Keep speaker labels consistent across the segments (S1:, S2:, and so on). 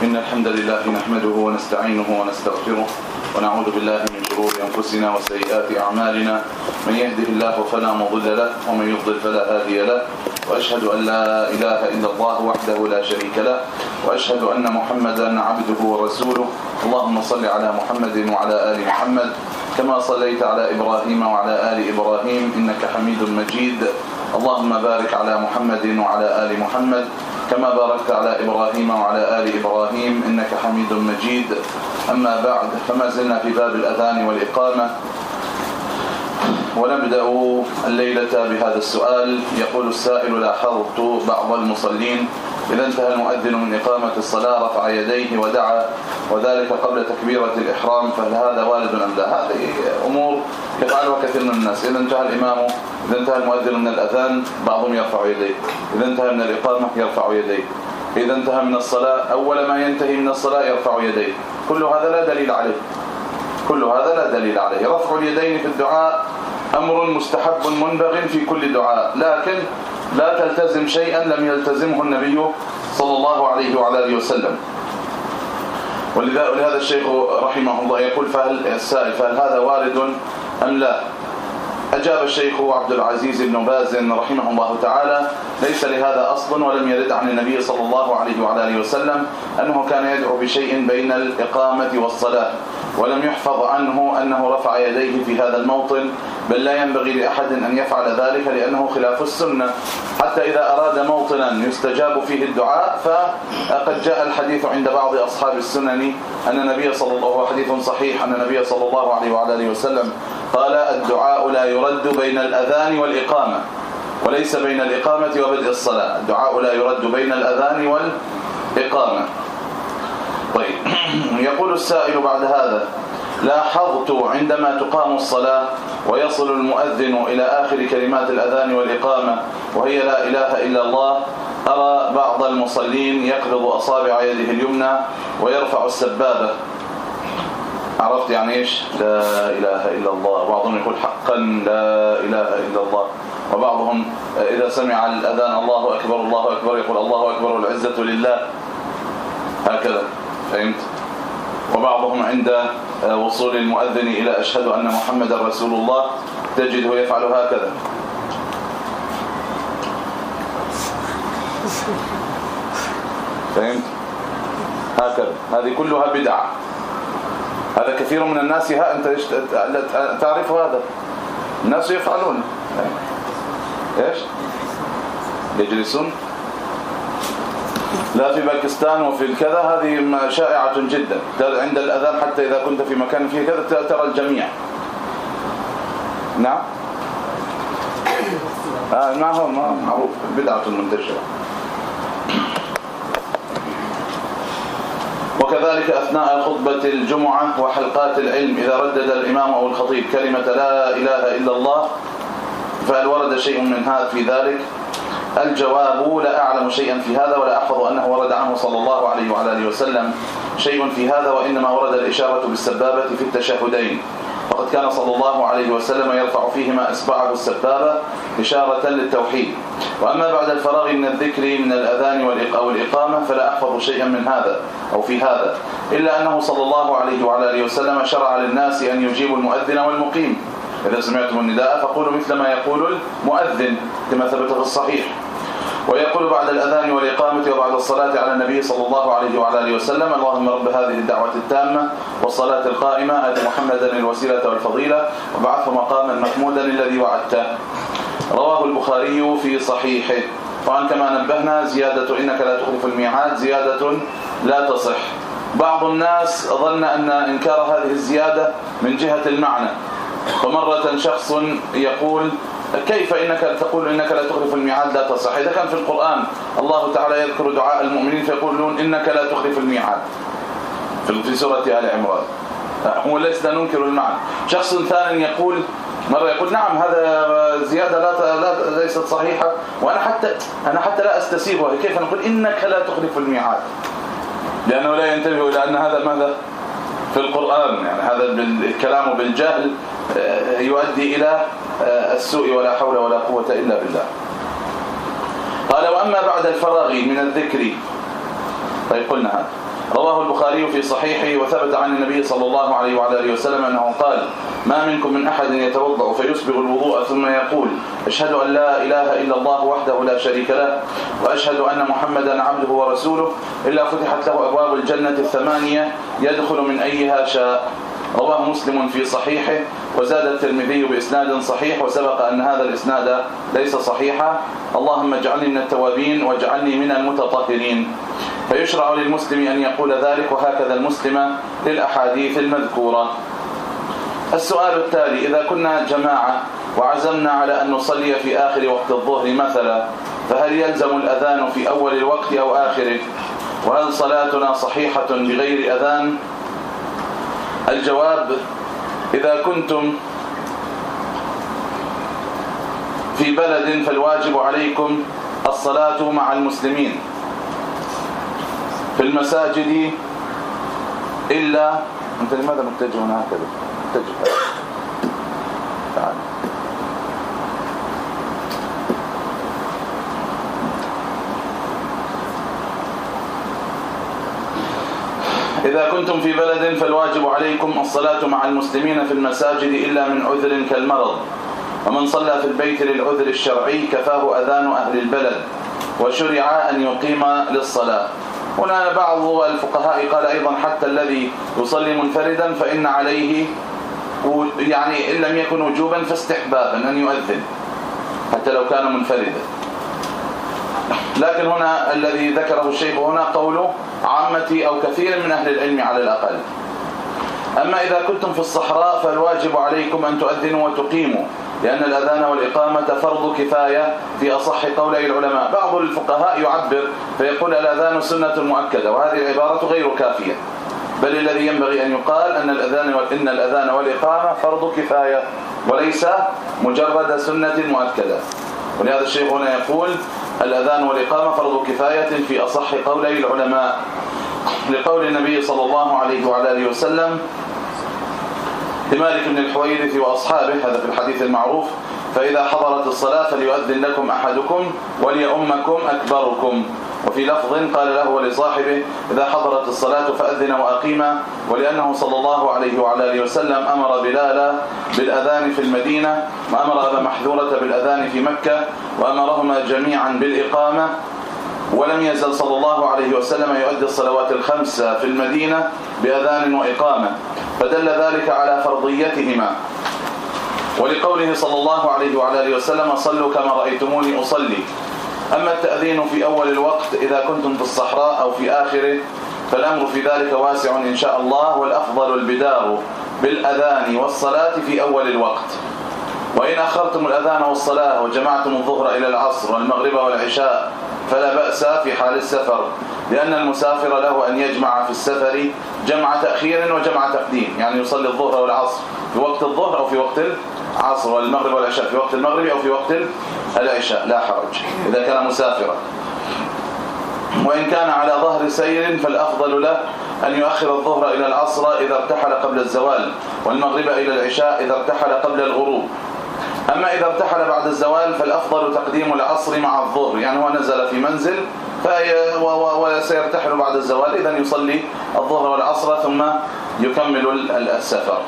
S1: إن الحمد لله نحمده ونستعينه ونستغفره ونعوذ بالله من شرور أنفسنا وسيئات أعمالنا. من يهده الله فلا مضل له ومن يضلل فلا هادي له. وأشهد أن لا إله إلا الله وحده لا شريك له. وأشهد أن محمدا عبده ورسوله. اللهم صل على محمد وعلى آل محمد كما صليت على إبراهيم وعلى آل إبراهيم إنك حميد مجيد. اللهم بارك على محمد وعلى آل محمد. كما باركت على إبراهيم وعلى آل إبراهيم إنك حميد مجيد. أما بعد فما زلنا في باب الأذان والإقامة. ونبدأ الليلة بهذا السؤال. يقول السائل لاحظت بعض المصلين إذا انتهى المؤذن من إقامة الصلاة رفع يديه ودعا وذلك قبل تكبيرة الإحرام فهل هذا والد أم لا؟ هذه أمور يفعلها كثير من الناس. إذا انتهى الإمام إذا انتهى المؤذن من الأذان بعضهم يرفع يديه. إذا انتهى من الإقامة يرفع يديه. إذا انتهى من الصلاة أول ما ينتهي من الصلاة يرفع يديه. كل هذا لا دليل عليه. كل هذا لا دليل عليه. رفع اليدين في الدعاء أمر مستحب منبغ في كل دعاء. لكن لا تلتزم شيئا لم يلتزمه النبي صلى الله عليه وعلى آله وسلم. ولهذا الشيخ رحمه الله يقول فهل السائل فهل هذا وارد أم لا؟ أجاب الشيخ عبد العزيز بن باز رحمه الله تعالى ليس لهذا أصل ولم يرد عن النبي صلى الله عليه وعلى آله وسلم أنه كان يدعو بشيء بين الإقامة والصلاة ولم يحفظ عنه أنه رفع يديه في هذا الموطن بل لا ينبغي لأحد أن يفعل ذلك لأنه خلاف السنة. حتى إذا أراد موطنا يستجاب فيه الدعاء فقد جاء الحديث عند بعض أصحاب السنن أن النبي صلى الله عليه حديث صحيح أن النبي صلى الله عليه وعلى آله وسلم قال الدعاء لا يرد بين الأذان والإقامة وليس بين الإقامة وبدء الصلاة. الدعاء لا يرد بين الأذان والإقامة. طيب. يقول السائل بعد هذا لاحظت عندما تقام الصلاة ويصل المؤذن إلى آخر كلمات الأذان والإقامة وهي لا إله إلا الله أرى بعض المصلين يقبض أصابع يده اليمنى ويرفع السبابة. عرفت يعني إيش؟ لا إله إلا الله. بعضهم يقول حقا. لا إله إلا الله. وبعضهم إذا سمع الأذان الله أكبر الله أكبر يقول الله أكبر والعزة لله. هكذا. فهمت؟ وبعضهم عند وصول المؤذن إلى أشهد أن محمد رسول الله تجده يفعل هكذا. فهمت؟ هكذا. هذه كلها بدعة. هذا كثير من الناس ها أنت تعرف هذا. الناس يفعلون. إيش؟ يجلسون. لا في باكستان وفي الكذا هذه شائعة جدا. عند الأذان حتى إذا كنت في مكان فيه كذا ترى الجميع. نعم؟ آه ما هو معروف. بدعة منتشرة وكذلك أثناء خطبة الجمعة وحلقات العلم إذا ردد الإمام أو الخطيب كلمة لا إله إلا الله فهل ورد شيء من هذا في ذلك؟ الجواب لا أعلم شيئا في هذا ولا أحفظ أنه ورد عنه صلى الله عليه وعلى آله وسلم شيء في هذا وإنما ورد الإشارة بالسبابة في التشهدين. وقد كان صلى الله عليه وسلم يرفع فيهما إصبعه السبابة إشارة للتوحيد. وأما بعد الفراغ من الذكر من الأذان والإقامة فلا أحفظ شيئا من هذا أو في هذا إلا أنه صلى الله عليه وعلى آله وسلم شرع للناس أن يجيبوا المؤذن والمقيم. إذا سمعتم النداء فقولوا مثل ما يقول المؤذن كما ثبت في الصحيح. ويقول بعد الأذان والإقامة وبعد الصلاة على النبي صلى الله عليه وعلى آله وسلم اللهم رب هذه الدعوة التامة والصلاة القائمة آت محمدا الوسيلة والفضيلة وبعثه مقاما محمودا الذي وعدته. رواه البخاري في صحيحه. طبعا كما نبهنا زيادة إنك لا تخلف الميعاد زيادة لا تصح. بعض الناس ظن أن إنكار هذه الزيادة من جهة المعنى. فمرة شخص يقول كيف إنك تقول إنك لا تخلف الميعاد لا تصح؟ إذا كان في القرآن الله تعالى يذكر دعاء المؤمنين فيقولون إنك لا تخلف الميعاد. في سورة آل عمران. هو لسنا ننكر المعنى. شخص ثاني يقول مرة يقول نعم هذا زيادة لا, لا ليست صحيحة وأنا حتى أنا حتى لا أستسيغها. كيف نقول إنك لا تخلف الميعاد؟ لأنه لا ينتبه إلى أن هذا ماذا؟ في القرآن. يعني هذا الكلام بالجهل آه، يؤدي إلى آه، السوء ولا حول ولا قوة إلا بالله. قال وأما بعد الفراغ من الذكر طيب قلنا هذا. رواه البخاري في صحيحه وثبت عن النبي صلى الله عليه وعلى آله وسلم أنه قال ما منكم من أحد يتوضأ فيسبغ الوضوء ثم يقول أشهد أن لا إله إلا الله وحده لا شريك له وأشهد أن محمدا عبده ورسوله إلا فتحت له أبواب الجنة الثمانية يدخل من أيها شاء. رواه مسلم في صحيحه وزاد الترمذي بإسناد صحيح وسبق أن هذا الإسناد ليس صحيحا. اللهم اجعلني من التوابين واجعلني من المتطهرين. فيشرع للمسلم أن يقول ذلك وهكذا المسلم للأحاديث المذكورة. السؤال التالي إذا كنا جماعة وعزمنا على أن نصلي في آخر وقت الظهر مثلا فهل يلزم الأذان في أول الوقت أو آخره؟ وهل صلاتنا صحيحة بغير أذان؟ الجواب إذا كنتم في بلد فالواجب عليكم الصلاة مع المسلمين. في المساجد إلا أنت لماذا متجه هكذا؟ متجه تعال. إذا كنتم في بلد فالواجب عليكم الصلاة مع المسلمين في المساجد إلا من عذر كالمرض. ومن صلى في البيت للعذر الشرعي كفاه أذان أهل البلد وشرع أن يقيم للصلاة. هنا بعض الفقهاء قال أيضا حتى الذي يصلي منفردا فإن عليه يعني إن لم يكن وجوبا فاستحبابا أن يؤذن حتى لو كان منفردا. لكن هنا الذي ذكره الشيخ هنا قوله عامة أو كثير من أهل العلم على الأقل. أما إذا كنتم في الصحراء فالواجب عليكم أن تؤذنوا وتقيموا. لأن الأذان والإقامة فرض كفاية في أصح قولي العلماء. بعض الفقهاء يعبر فيقول الأذان سنة مؤكدة وهذه العبارة غير كافية. بل الذي ينبغي أن يقال أن الأذان وإن الأذان والإقامة فرض كفاية وليس مجرد سنة مؤكدة. ولهذا الشيخ هنا يقول الأذان والإقامة فرض كفاية في أصح قولي العلماء. لقول النبي صلى الله عليه وعلى آله وسلم لمالك بن الحويرث وأصحابه هذا في الحديث المعروف. فإذا حضرت الصلاة فليؤذن لكم أحدكم وليؤمكم أكبركم. وفي لفظ قال له ولصاحبه إذا حضرت الصلاة فأذن وأقيما ولأنه صلى الله عليه وعلى آله وسلم أمر بلالا بالأذان في المدينة وأمر أبا محذورة بالأذان في مكة وأمرهما جميعا بالإقامة. ولم يزل صلى الله عليه وسلم يؤدي الصلوات الخمس في المدينة بأذان وإقامة فدل ذلك على فرضيتهما. ولقوله صلى الله عليه وعلى آله وسلم صلوا كما رأيتموني أصلي. أما التأذين في أول الوقت إذا كنتم في الصحراء أو في آخره فالأمر في ذلك واسع إن شاء الله والأفضل البدار بالأذان والصلاة في أول الوقت. وإن أخرتم الأذان والصلاة وجمعتم الظهر إلى العصر والمغرب والعشاء فلا بأس في حال السفر لأن المسافر له أن يجمع في السفر جمع تأخير وجمع تقديم يعني يصلي الظهر والعصر في وقت الظهر أو في وقت العصر والمغرب والعشاء في وقت المغرب أو في وقت العشاء لا حرج إذا كان مسافرا. وإن كان على ظهر سير فالأفضل له أن يؤخر الظهر إلى العصر إذا ارتحل قبل الزوال والمغرب إلى العشاء إذا ارتحل قبل الغروب. أما إذا ارتحل بعد الزوال فالأفضل تقديم العصر مع الظهر يعني هو نزل في منزل وسيرتحل بعد الزوال اذا يصلي الظهر والعصر ثم يكمل السفر.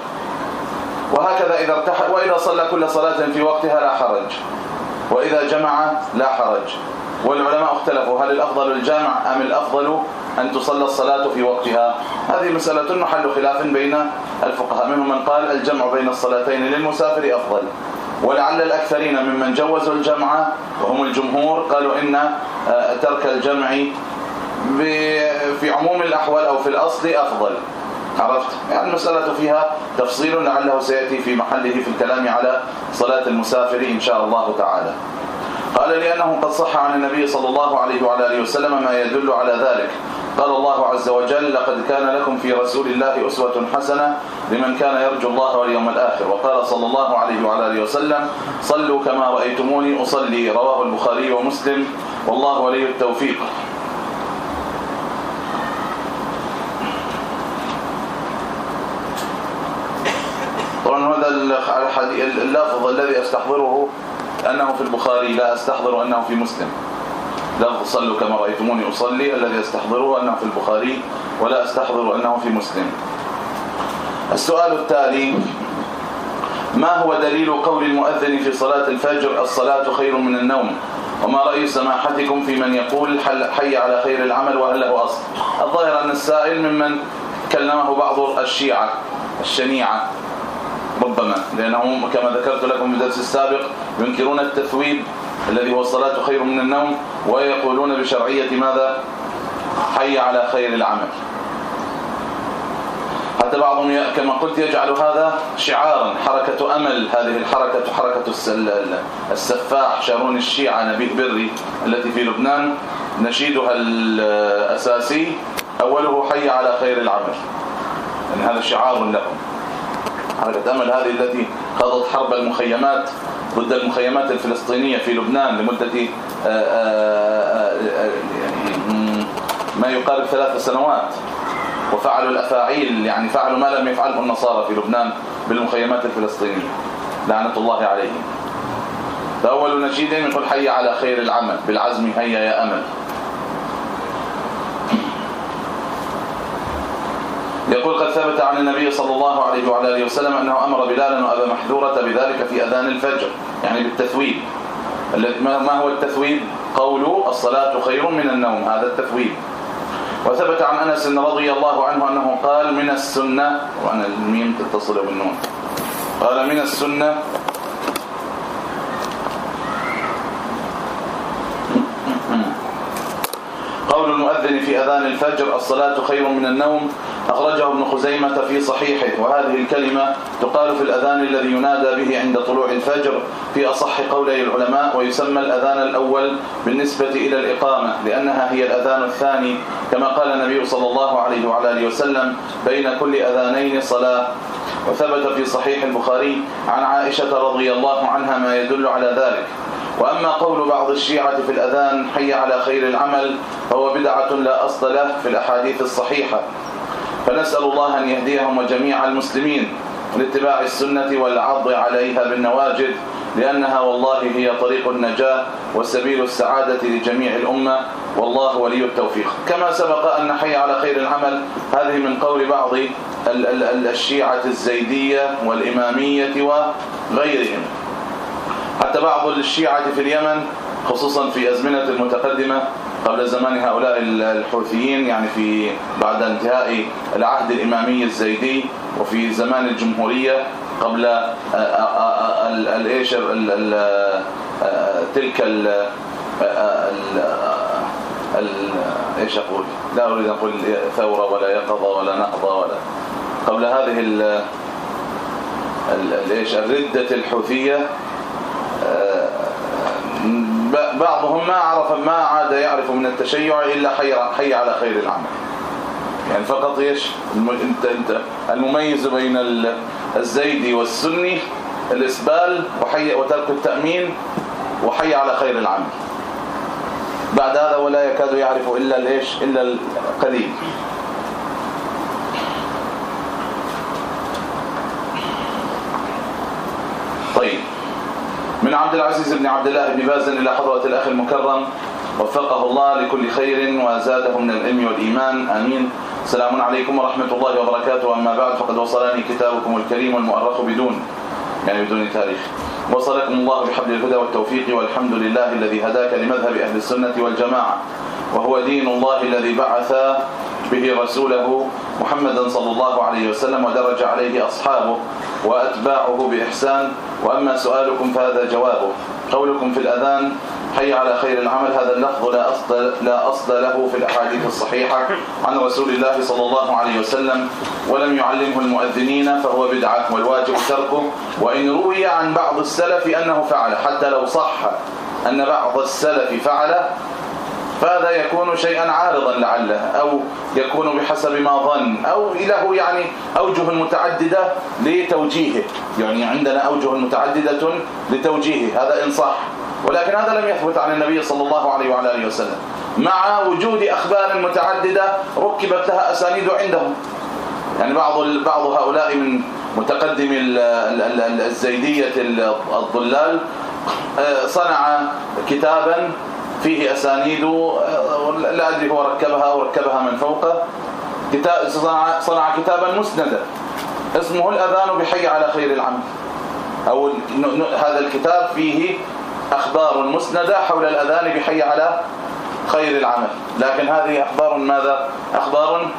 S1: وهكذا إذا ارتحل وإذا صلى كل صلاة في وقتها لا حرج. وإذا جمع لا حرج. والعلماء اختلفوا هل الأفضل الجامع أم الأفضل أن تصلى الصلاة في وقتها؟ هذه مسألة محل خلاف بين الفقهاء منهم من قال الجمع بين الصلاتين للمسافر أفضل. ولعل الأكثرين ممن جوزوا الجمع وهم الجمهور قالوا إن آه، ترك الجمع في عموم الأحوال أو في الأصل أفضل. عرفت؟ يعني المسألة فيها تفصيل لعله سيأتي في محله في الكلام على صلاة المسافر إن شاء الله تعالى. قال لأنه قد صح عن النبي صلى الله عليه وعلى آله وسلم ما يدل على ذلك. قال الله عز وجل لقد كان لكم في رسول الله أسوة حسنة لمن كان يرجو الله واليوم الآخر. وقال صلى الله عليه وعلى آله وسلم صلوا كما رأيتموني أصلي. رواه البخاري ومسلم. والله ولي التوفيق. طبعا هذا اللفظ الذي أستحضره أنه في البخاري لا أستحضر أنه في مسلم. لفظ صلوا كما رأيتموني أصلي الذي أستحضره أنه في البخاري ولا أستحضر أنه في مسلم. السؤال التالي ما هو دليل قول المؤذن في صلاة الفجر الصلاة خير من النوم؟ وما رأي سماحتكم في من يقول حي على خير العمل وهل له أصل؟ الظاهر أن السائل ممن كلمه بعض الشيعة الشنيعة. ربما لأنهم كما ذكرت لكم في الدرس السابق ينكرون التثويب الذي هو الصلاة خير من النوم ويقولون بشرعية ماذا؟ حي على خير العمل. حتى بعضهم كما قلت يجعل هذا شعارا حركة أمل هذه الحركة حركة السفاح شارون الشيعة نبيه بري التي في لبنان نشيدها الأساسي أوله حي على خير العمل. يعني هذا شعار لهم. حركة أمل هذه التي خاضت حرب المخيمات ضد المخيمات الفلسطينية في لبنان لمدة آه، آه، آه، يعني ما يقارب ثلاث سنوات. وفعلوا الأفاعيل يعني فعلوا ما لم يفعله النصارى في لبنان بالمخيمات الفلسطينية. لعنة الله عليهم. فأول نشيد يقول حي على خير العمل. بالعزم هيا يا أمل. يقول قد ثبت عن النبي صلى الله عليه وعلى آله وسلم أنه أمر بلالا وأبا محذورة بذلك في أذان الفجر يعني بالتثويب. ما هو التثويب؟ قول الصلاة خير من النوم هذا التثويب. وثبت عن أنس رضي الله عنه أنه قال من السنة وأن الميم تتصل بالنون. قال من السنة. قول المؤذن في أذان الفجر الصلاة خير من النوم أخرجه ابن خزيمة في صحيحه وهذه الكلمة تقال في الأذان الذي ينادى به عند طلوع الفجر في أصح قولي العلماء ويسمى الأذان الأول بالنسبة إلى الإقامة لأنها هي الأذان الثاني كما قال النبي صلى الله عليه وعلى آله وسلم بين كل أذانين صلاة. وثبت في صحيح البخاري عن عائشة رضي الله عنها ما يدل على ذلك. وأما قول بعض الشيعة في الأذان حي على خير العمل فهو بدعة لا أصل له في الأحاديث الصحيحة. فنسأل الله أن يهديهم وجميع المسلمين لاتباع السنة والعض عليها بالنواجد لأنها والله هي طريق النجاة وسبيل السعادة لجميع الأمة والله ولي التوفيق. كما سبق أن حي على خير العمل هذه من قول بعض الشيعة الزيدية والإمامية وغيرهم. حتى بعض الشيعة في اليمن خصوصا في أزمنة المتقدمة قبل زمان هؤلاء الحوثيين يعني في بعد انتهاء العهد الإمامي الزيدي وفي زمان الجمهورية قبل آه، آه، آه، الايش تلك ال إيش أقول؟ لا أريد أن أقول ثورة ولا يقظة ولا نهضه ولا. قبل هذه ال إيش الردة الحوثية بعضهم ما عرف ما عاد يعرف من التشيع إلا حي حي على خير العمل يعني فقط إيش؟ انت أنت المميز بين الزيدي والسني الإسبال وحي وترك التأمين وحي على خير العمل. بعد هذا ولا يكاد يعرف إلا الإيش؟ إلا القليل. طيب. من عبد العزيز بن عبد الله بن باز إلى حضرة الأخ المكرم وفقه الله لكل خير وزاده من العلم والإيمان. آمين. السلام عليكم ورحمة الله وبركاته. أما بعد فقد وصلني كتابكم الكريم المؤرخ بدون يعني بدون تاريخ. وصلكم الله بحبل الهدى والتوفيق والحمد لله الذي هداك لمذهب أهل السنة والجماعة. وهو دين الله الذي بعث به رسوله محمدا صلى الله عليه وسلم ودرج عليه أصحابه وأتباعه بإحسان. وأما سؤالكم فهذا جوابه. قولكم في الأذان حي على خير العمل. هذا اللفظ لا أصل, لا أصل له في الأحاديث الصحيحة عن رسول الله صلى الله عليه وسلم ولم يعلمه المؤذنين فهو بدعة والواجب تركه. وإن روي عن بعض السلف أنه فعل حتى لو صح أن بعض السلف فعل فهذا يكون شيئا عارضا لعله أو يكون بحسب ما ظن أو له يعني أوجه متعددة لتوجيهه. يعني عندنا أوجه متعددة لتوجيهه. هذا إن صح. ولكن هذا لم يثبت عن النبي صلى الله عليه وعلى آله وسلم. مع وجود أخبار متعددة ركبت لها أسانيد عندهم. يعني بعض بعض هؤلاء من متقدم الزيدية الضلال آه، صنع كتابا فيه أسانيد لا أدري هو ركبها أو ركبها من فوقه. كتاب صنع كتابا مسندا اسمه الأذان بحي على خير العمل أو هذا الكتاب فيه أخبار مسندة حول الأذان بحي على خير العمل. لكن هذه أخبار ماذا؟ أخبار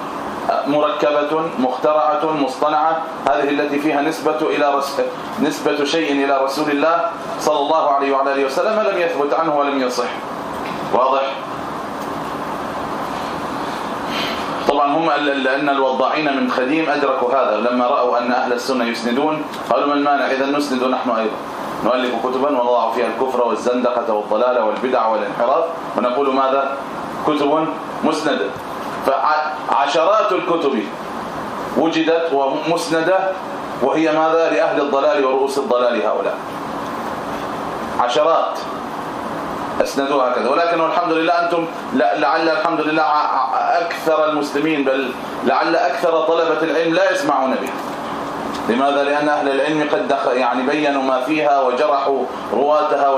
S1: مركبة مخترعة مصطنعة. هذه التي فيها نسبة إلى نسبة شيء إلى رسول الله صلى الله عليه وعلى آله وسلم لم يثبت عنه ولم يصح. واضح؟ طبعا هم لأن الوضاعين من خديم أدركوا هذا. لما رأوا أن أهل السنة يسندون قالوا ما المانع؟ إذا نسند نحن أيضا. نؤلف كتبا ونضع فيها الكفر والزندقة والضلال والبدع والانحراف. ونقول ماذا؟ كتب مسندة فعشرات الكتب وجدت ومسندة وهي ماذا؟ لأهل الضلال ورؤوس الضلال هؤلاء. عشرات. اسندوها هكذا. ولكن الحمد لله أنتم لعل الحمد لله أكثر المسلمين بل لعل أكثر طلبة العلم لا يسمعون بها. لماذا؟ لأن أهل العلم قد يعني بينوا ما فيها وجرحوا رواتها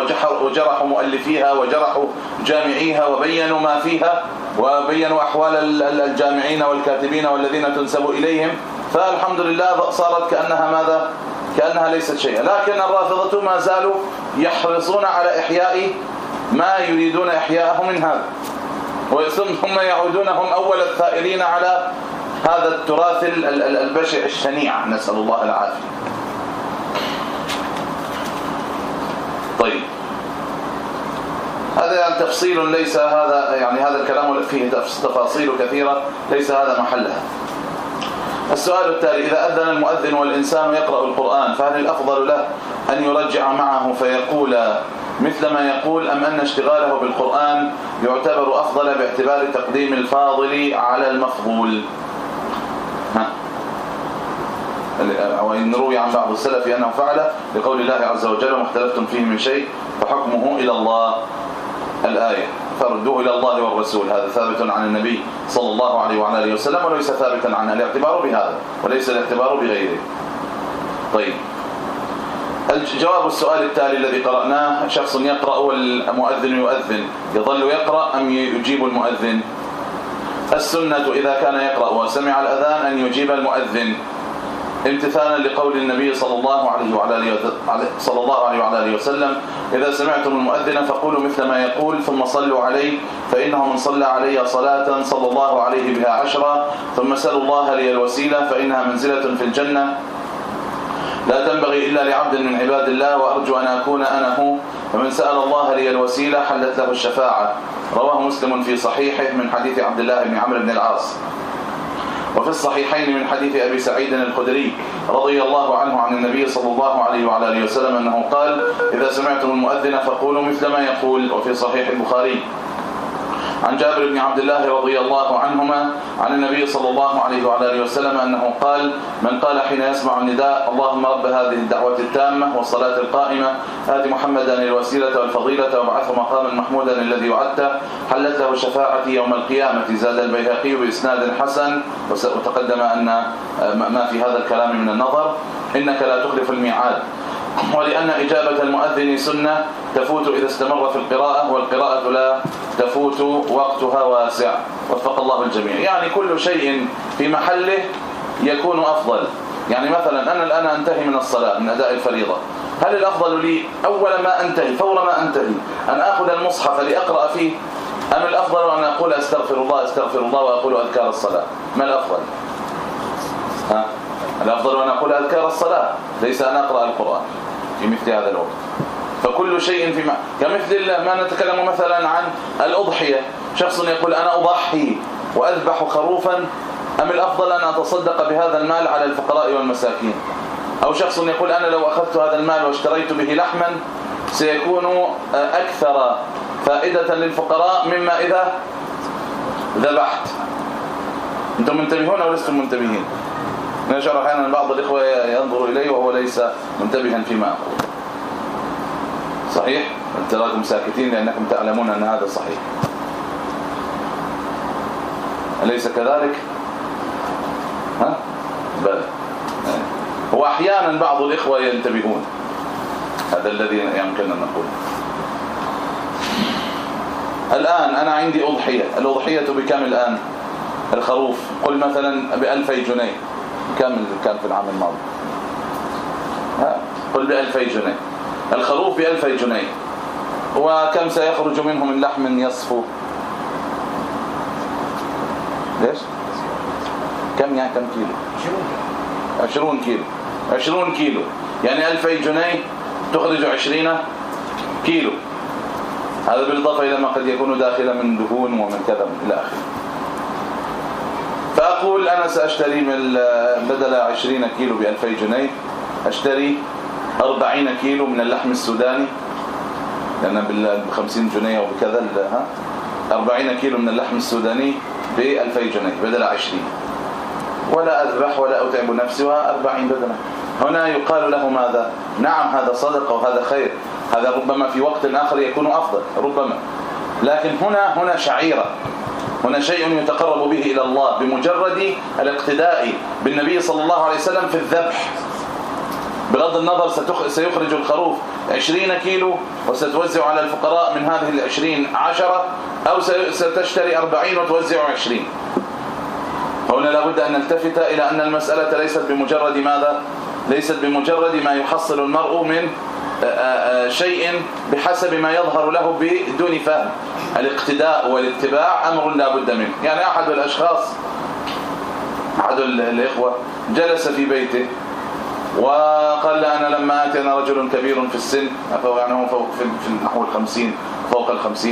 S1: وجرحوا مؤلفيها وجرحوا جامعيها وبينوا ما فيها وبينوا أحوال الجامعين والكاتبين والذين تنسب إليهم. فالحمد لله صارت كأنها ماذا؟ كأنها ليست شيئا. لكن الرافضة ما زالوا يحرصون على إحياء ما يريدون إحياءه من هذا. ثم يعودون هم أول الثائرين على هذا التراث البشع الشنيع. نسأل الله العافية. طيب. هذا يعني تفصيل ليس هذا يعني هذا الكلام فيه تفاصيل كثيرة. ليس هذا محلها. السؤال التالي إذا أذن المؤذن والإنسان يقرأ القرآن فهل الأفضل له أن يرجع معه فيقول مثل ما يقول أم أن اشتغاله بالقرآن يعتبر أفضل باعتبار تقديم الفاضل على المفضول. وإن روي عن بعض السلف أنه فعل لقول الله عز وجل وما اختلفتم فيه من شيء فحكمه إلى الله. الآية فردوه إلى الله والرسول. هذا ثابت عن النبي صلى الله عليه وعلى آله وسلم وليس ثابتا عنه الاعتبار بهذا وليس الاعتبار بغيره. طيب. الجواب السؤال التالي الذي قرأناه شخص يقرأ والمؤذن يؤذن. يظل يقرأ أم يجيب المؤذن؟ السنة إذا كان يقرأ وسمع الأذان أن يجيب المؤذن. امتثالا لقول النبي صلى الله عليه وعلى صلى الله عليه وعلى آله وسلم إذا سمعتم المؤذن فقولوا مثل ما يقول ثم صلوا عليه فإنه من صلى علي صلاة صلى الله عليه بها عشرا ثم سلوا الله لي الوسيلة فإنها منزلة في الجنة. لا تنبغي إلا لعبد من عباد الله وأرجو أن أكون أنا هو. فمن سأل الله لي الوسيلة حلت له الشفاعة. رواه مسلم في صحيحه من حديث عبد الله بن عمرو بن العاص. وفي الصحيحين من حديث أبي سعيد الخدري رضي الله عنه عن النبي صلى الله عليه وعلى آله وسلم أنه قال إذا سمعتم المؤذن فقولوا مثل ما يقول. وفي صحيح البخاري. عن جابر بن عبد الله رضي الله عنهما عن النبي صلى الله عليه وعلى آله وسلم أنه قال من قال حين يسمع النداء اللهم رب هذه الدعوة التامة والصلاة القائمة اتي محمدا الوسيلة والفضيلة وابعثه مقاما محمودا الذي وعدته حلت له شفاعتي يوم القيامة? زاد البيهقي بإسناد حسن وتقدم أن ما في هذا الكلام من النظر إنك لا تخلف الميعاد. ولأن إجابة المؤذن سنة تفوت إذا استمر في القراءة والقراءة لا تفوت وقتها واسع. وفق الله الجميع. يعني كل شيء في محله يكون أفضل. يعني مثلا أنا الآن أنتهي من الصلاة من أداء الفريضة. هل الأفضل لي أول ما أنتهي فور ما أنتهي أن أخذ المصحف لأقرأ فيه؟ أم الأفضل أن أقول أستغفر الله أستغفر الله وأقول أذكار الصلاة؟ ما الأفضل؟ ها؟ الأفضل أن أقول أذكار الصلاة ليس أن أقرأ القرآن. في مثل هذا الوقت. فكل شيء في ما كمثل ما نتكلم مثلا عن الأضحية. شخص يقول أنا أضحي وأذبح خروفا أم الأفضل أن أتصدق بهذا المال على الفقراء والمساكين؟ أو شخص يقول أنا لو أخذت هذا المال واشتريت به لحما سيكون أكثر فائدة للفقراء مما إذا ذبحت. أنتم منتبهون أو لستم منتبهين؟ نشعر أحيانا بعض الإخوة ينظر الي وهو ليس منتبها فيما أقول. صحيح؟ تراكم ساكتين لأنكم تعلمون أن هذا صحيح. أليس كذلك؟ ها؟ بلى. هو أحيانا بعض الإخوة ينتبهون. هذا الذي يمكن أن نقول. الآن أنا عندي أضحية. الأضحية بكم الآن؟ الخروف. قل مثلا بألفي جنيه. كم كان في العام الماضي. قل بألفي جنيه. الخروف بألفي جنيه. وكم سيخرج منه من لحم يصفو؟ ليش؟ كم يعني كم كيلو؟ 20 كيلو. 20 كيلو. يعني 2000 جنيه تخرج 20 كيلو. هذا بالإضافة إلى ما قد يكون داخلا من دهون ومن كذا إلى آخره. فاقول أنا سأشتري من بدل 20 كيلو ب 2000 جنيه أشتري 40 كيلو من اللحم السوداني لأن بال 50 جنيه وبكذا ها 40 كيلو من اللحم السوداني ب 2000 جنيه بدل 20 ولا أذبح ولا أتعب نفسي و40 بدلا. هنا يقال له ماذا؟ نعم هذا صدقة وهذا خير. هذا ربما في وقت آخر يكون أفضل ربما. لكن هنا هنا شعيرة. هنا شيء يتقرب به إلى الله بمجرد الاقتداء بالنبي صلى الله عليه وسلم في الذبح. بغض النظر سيخرج الخروف 20 كيلو وستوزع على الفقراء من هذه العشرين عشرة أو ستشتري 40 وتوزع 20 هنا لابد أن نلتفت إلى أن المسألة ليست بمجرد ماذا؟ ليست بمجرد ما يحصل المرء من شيء بحسب ما يظهر له بدون فهم. الاقتداء والاتباع أمر لا بد منه. يعني أحد الأشخاص أحد الإخوة جلس في بيته وقال أنا لما اتي أنا رجل كبير في السن يعني هو فوق في نحو ال50 فوق ال50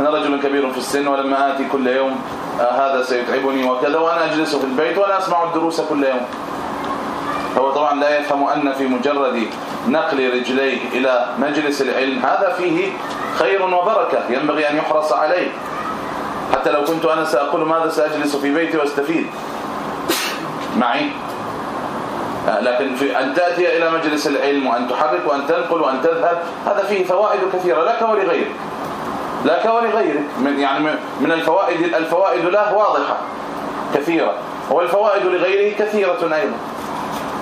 S1: أنا رجل كبير في السن ولما آتي كل يوم آه، هذا سيتعبني وكذا وأنا أجلس في البيت وأنا أسمع الدروس كل يوم. فهو طبعا لا يفهم أن في مجرد نقل رجليه إلى مجلس العلم. هذا فيه خير وبركة ينبغي أن يحرص عليه. حتى لو كنت أنا سأقول ماذا سأجلس في بيتي وأستفيد. معي؟ آه، لكن في أن تأتي إلى مجلس العلم وأن تحرك وأن تنقل وأن تذهب هذا فيه فوائد كثيرة لك ولغيرك لك ولغيرك من يعني من الفوائد الفوائد له واضحة كثيرة. والفوائد لغيره كثيرة أيضا.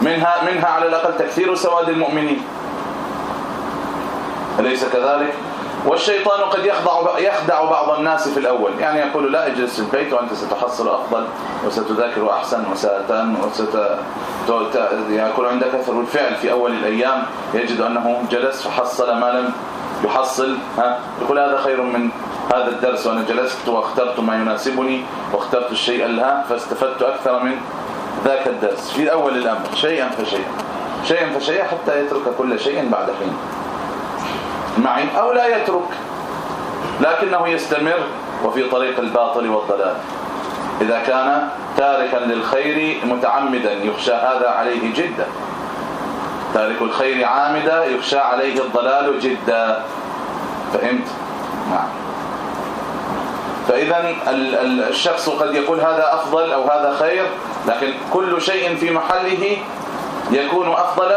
S1: منها منها على الأقل تكثير سواد المؤمنين. أليس كذلك؟ والشيطان قد يخضع يخدع بعض الناس في الأول. يعني يقول لا اجلس في البيت وأنت ستحصل أفضل وستذاكر أحسن وستن وست يكون عندك أثر الفعل في أول الأيام. يجد أنه جلس فحصل ما لم يحصل. ها؟ يقول هذا خير من هذا الدرس. وأنا جلست واخترت ما يناسبني واخترت الشيء الها فاستفدت أكثر من ذاك الدرس في أول الأمر شيئا فشيئا. شيئا فشيئا حتى يترك كل شيء بعد حين. معي؟ أو لا يترك. لكنه يستمر وفي طريق الباطل والضلال. إذا كان تاركا للخير متعمدا يخشى هذا عليه جدا. تارك الخير عامدا يخشى عليه الضلال جدا. فهمت؟ نعم. فاذا الشخص قد يقول هذا أفضل أو هذا خير لكن كل شيء في محله يكون أفضل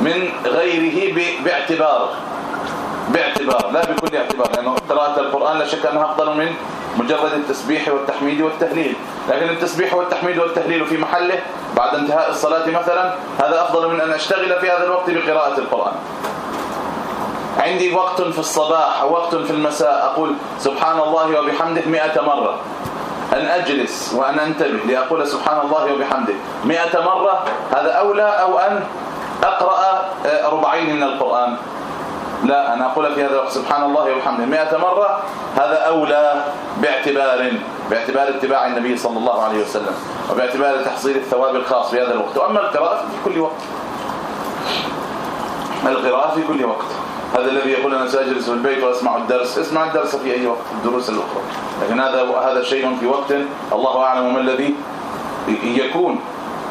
S1: من غيره باعتبار باعتبار لا بكل اعتبار لأنه قراءة القرآن لا شك أنها أفضل من مجرد التسبيح والتحميد والتهليل. لكن التسبيح والتحميد والتهليل في محله بعد انتهاء الصلاة مثلا هذا أفضل من أن أشتغل في هذا الوقت بقراءة القرآن. عندي وقت في الصباح أو وقت في المساء أقول سبحان الله وبحمده 100 مرة. أن أجلس وأن أنتبه لأقول سبحان الله وبحمده. 100 مرة هذا أولى أو أن أقرأ آه، ربعين من القرآن. لا أنا أقول في هذا الوقت سبحان الله وبحمده. 100 مرة هذا أولى باعتبار باعتبار اتباع النبي صلى الله عليه وسلم وباعتبار تحصيل الثواب الخاص في هذا الوقت. وأما القراءة في كل وقت. القراءة في كل وقت. هذا الذي يقول أنا سأجلس في البيت وأسمع الدرس. اسمع الدرس في أي وقت الدروس الأخرى. لكن هذا هذا شيء في وقت الله أعلم ما الذي يكون